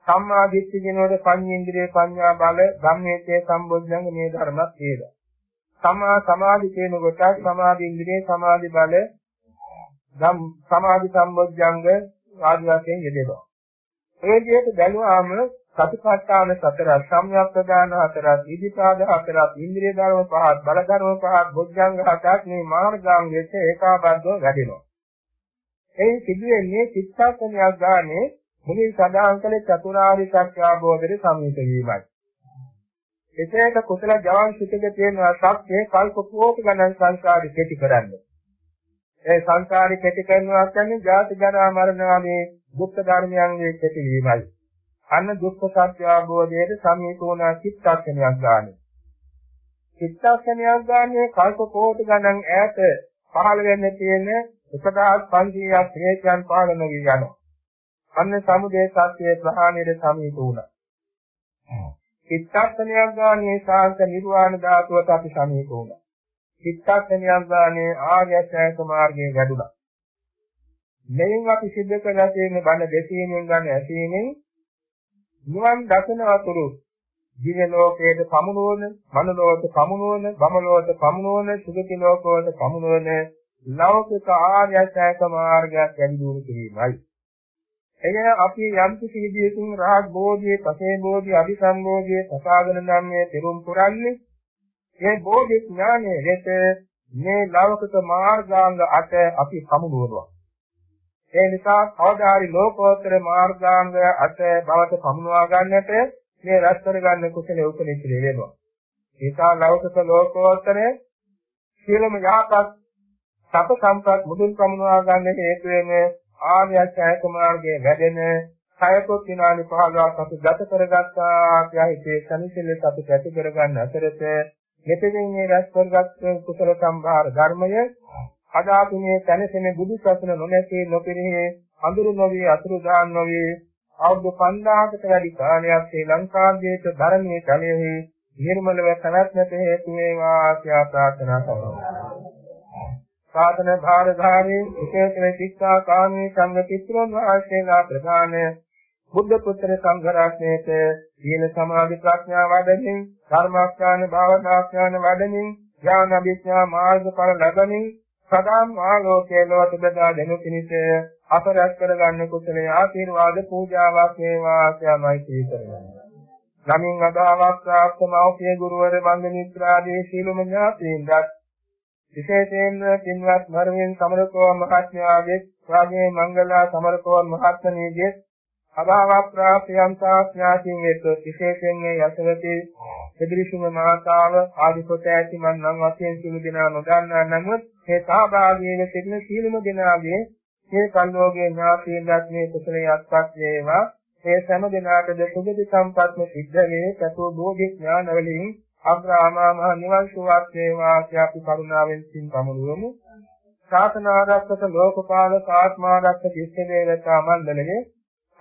සම්මා දිට්ඨිය කියනෝද පඤ්ඤේන්ද්‍රිය පඤ්ඤා බල ධම්මේතේ සම්බොධ්‍යංග මේ ධර්මයක් තියෙනවා. සම්මා සමාධි කියන කොට සමාධි ඉන්ද්‍රිය සමාධි බල ධම් සමාධි සම්බොධ්‍යංග ආදි වශයෙන් යෙදෙනවා. ඒ විදිහට බැලුවාම සතිපට්ඨාන සතර සම්‍යක් ප්‍රදාන හතරක් ඉදිපාද හතරක් ඉන්ද්‍රිය ධර්ම පහක් බල ධර්ම පහක් බොද්ධංග හතරක් මේ මාර්ගාංගයට ඒකාබද්ධව වැඩෙනවා. ඒ සිදුවෙන්නේ චිත්තක්ෂණයක් ගානේ මුලින් සදාන් කළ චතුරාර්ය සත්‍ය අවබෝධයේ සමීප වීමයි. එසේක කුසල ජවන් සිතක තියෙන සත්‍ය කල්ප කෝටි ගණන් සංසාරي කෙටි කරන්නේ. ඒ සංසාරي කෙටි කරනවා කියන්නේ ජාති ජරා මරණ වගේ දුක්ඛ ධර්මයන්ගේ කෙටි වීමයි. අන්න දුක්ඛ සත්‍ය අවබෝධයට සමීප වුණ චිත්තක්ෂණයක් ගන්න. චිත්තක්ෂණයක් ගන්නේ කල්ප කෝටි ගණන් ඈත පහළ වෙන්න තියෙන 1500ක් ශ්‍රේෂ්ඨයන් පහළ නොවි යනවා. අන්න සමුදේ සත්‍යයේ ප්‍රහාණයට සමීප වුණා. චිත්තක්ෂණයක් ගන්නේ සාන්ත නිර්වාණ ධාතුවට අපි සමීප වුණා. චිත්තක්ෂණයක් ගන්නේ ආර්ය ශ්‍රේෂ්ඨ මාර්ගයේ වැඩුණා. මෙයින් අපි සිද්ධ කරලා තියෙන බණ දෙකීමෙන් ගන්න ඇසීමෙන් නිවන් දකින අතුරු දිව්‍ය ලෝකයට පමුණුවන, මනෝලෝකයට පමුණුවන, බමලෝකයට පමුණුවන, සුගති ලෝකවලට පමුණුවන ලෞකික ආර්ය අෂ්ටාංග මාර්ගයක් වැඩි දියුණු කිරීමයි. එය අපි යම් කිසි විදියකින් රහත් බෝධියේ, පසේ බෝධියේ, අභිසම්බෝධියේ සසාගෙන නම් මේ පෙරම් පුරන්නේ මේ බෝධි ඥානයේ වෙත මේ ලෞකික මාර්ගාංග අට අපි පමුණුවනවා. ඒ නිසා කවදාහරි ලෝකෝත්තර මාර්ගාංග අට බවට පමුණවා ගන්නට මේ රැස් කරගන්න කුසලයේ උපනිශ්‍රේ වෙනවා. ඒසා ලෞකික ලෝකෝත්තර සියලුම යහපත් සත සම්පත් මුදුන් පමුණවා ගන්න හේතු වෙන ආර්ය අෂ්ටාංග මාර්ගයේ වැඩෙන සයකොත් විනාඩි 15ක් අපි ගත කරගත්තා කියලා හිතේ සනිසිල්ල අපි ඇති කරගන්න අතරත මෙතෙන් මේ රැස් කරගත් කුසල සම්භාර ධර්මය අදාපි මේ තනසෙන බුදු සසුන නොනැසී නොපිරිහි අඳුරු නොවි අතුරු දාන් නොවි අවුරුදු 5000කට වැඩි කාලයක් ශ්‍රී ලංකාවේ ධර්මයේ කලෙහි නිර්මලව පැවැත්මට හේතු වේවා කියලා ප්‍රාර්ථනා කරනවා. සාධන භාරධාරී විශේෂ ශික්ෂා කාමී සංඝ පිටුන් වහන්සේලා ප්‍රධාන බුද්ධ පුත්‍ර සංඝ රත්නයේත සීල සමාධි ප්‍රඥා වඩමින් ධර්මාඥාන භාවනාඥාන වඩමින් ඥාන විඥා මාර්ගඵල ලැබමින් සදාම් ආලෝකයේ ලොවට බෙදා දෙනු පිණිස අප රැස් කරගන්න කුසලයේ ආශිර්වාද පූජාවක් වේවා කියලායි තීකරන්නේ. නමින් අදාවක් ප්‍රාප්ත මෞඛ්‍ය ගුරුවර වන්ද මිත්‍රාදී සීලම ඥාතීන්වත් විශේෂයෙන්ම පින්වත් මරුවෙන් සමරකෝ මහත්මයාගේ රාජේ මංගලා සමරකෝ මහත්මනීගේ අභාව ප්‍රාප්තියම් තාඥාතින් වෙත විශේෂයෙන් මේ යසවතී එදිරිසුම මාතාව ආදි කොට ඇති මන් නම් වශයෙන් සිළු දෙනා නොදන්නා නමුත් මේ සහභාගී වෙන සිටින සීලම දෙනාගේ මේ කල්ලෝගේ ඥාතීන්වත් මේ කුසලයේ අත්පත් වේවා. ඒ සෑම දිනාටද සුගති සම්පත්ම සිද්ධ වේ. සතු බෝධි ඥාන වලින් අග්‍රාමා මහ නිවන් සුවක් වේවා කියලා අපි කරුණාවෙන් සින් පමුණුවමු. ශාසනාරක්ෂක ලෝකපාල ආත්මාරක්ෂක ඉෂ්ඨ දේවතා මණ්ඩලයේ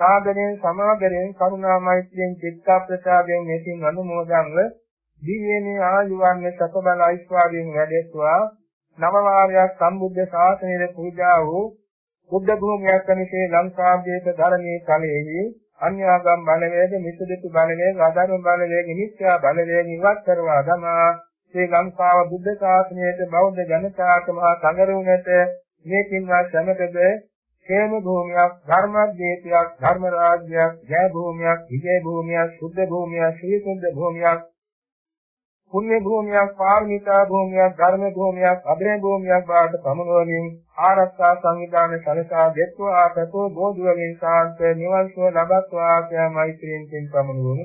සාදරයෙන් සමාදරයෙන් කරුණා මෛත්‍රියෙන් චිත්ත ප්‍රසාදයෙන් මෙතින් අනුමෝදන්ව දිව්‍යමය ආයුවන් සත බල ඓශ්වර්යයෙන් වැඩෙත්වා නව වාරයක් සම්බුද්ධ ශාසනයේ පූජා වූ බුද්ධ භූමියක් අනිසේ ලංකාභේද ධර්මයේ කලෙහි අන්‍යාගම් බලවේග මිසදිතු බලවේග ආධර්ම බලවේග නිත්‍යා බලවේග ඉවත් කරවා දමා. ශ්‍රී ලංකාව බුද්ධ ශාසනයේ බෞද්ධ ජනතාවට මහා සංගරුණට මේ කින්වත් සමතද හේම භූමියක්, ධර්මද්වේතයක්, ධර්ම රාජ්‍යයක්, ජය භූමියක්, විජය භූමියක්, සුද්ධ භූමියක්, ශ්‍රී සුද්ධ භූමියක්, පුණ්‍ය භූමියක්, පාරමිතා භූමියක්, ධර්ම භූමියක්, අභය භූමියක් බවට පමුණුවමින් ආරක්ෂා සංවිධාන සලසා දෙත්වා සතෝ බෝධි වලින් සාන්ත නිවන් සුව ලබත්වා කියා මෛත්‍රියෙන් පින් පමුණුවමු.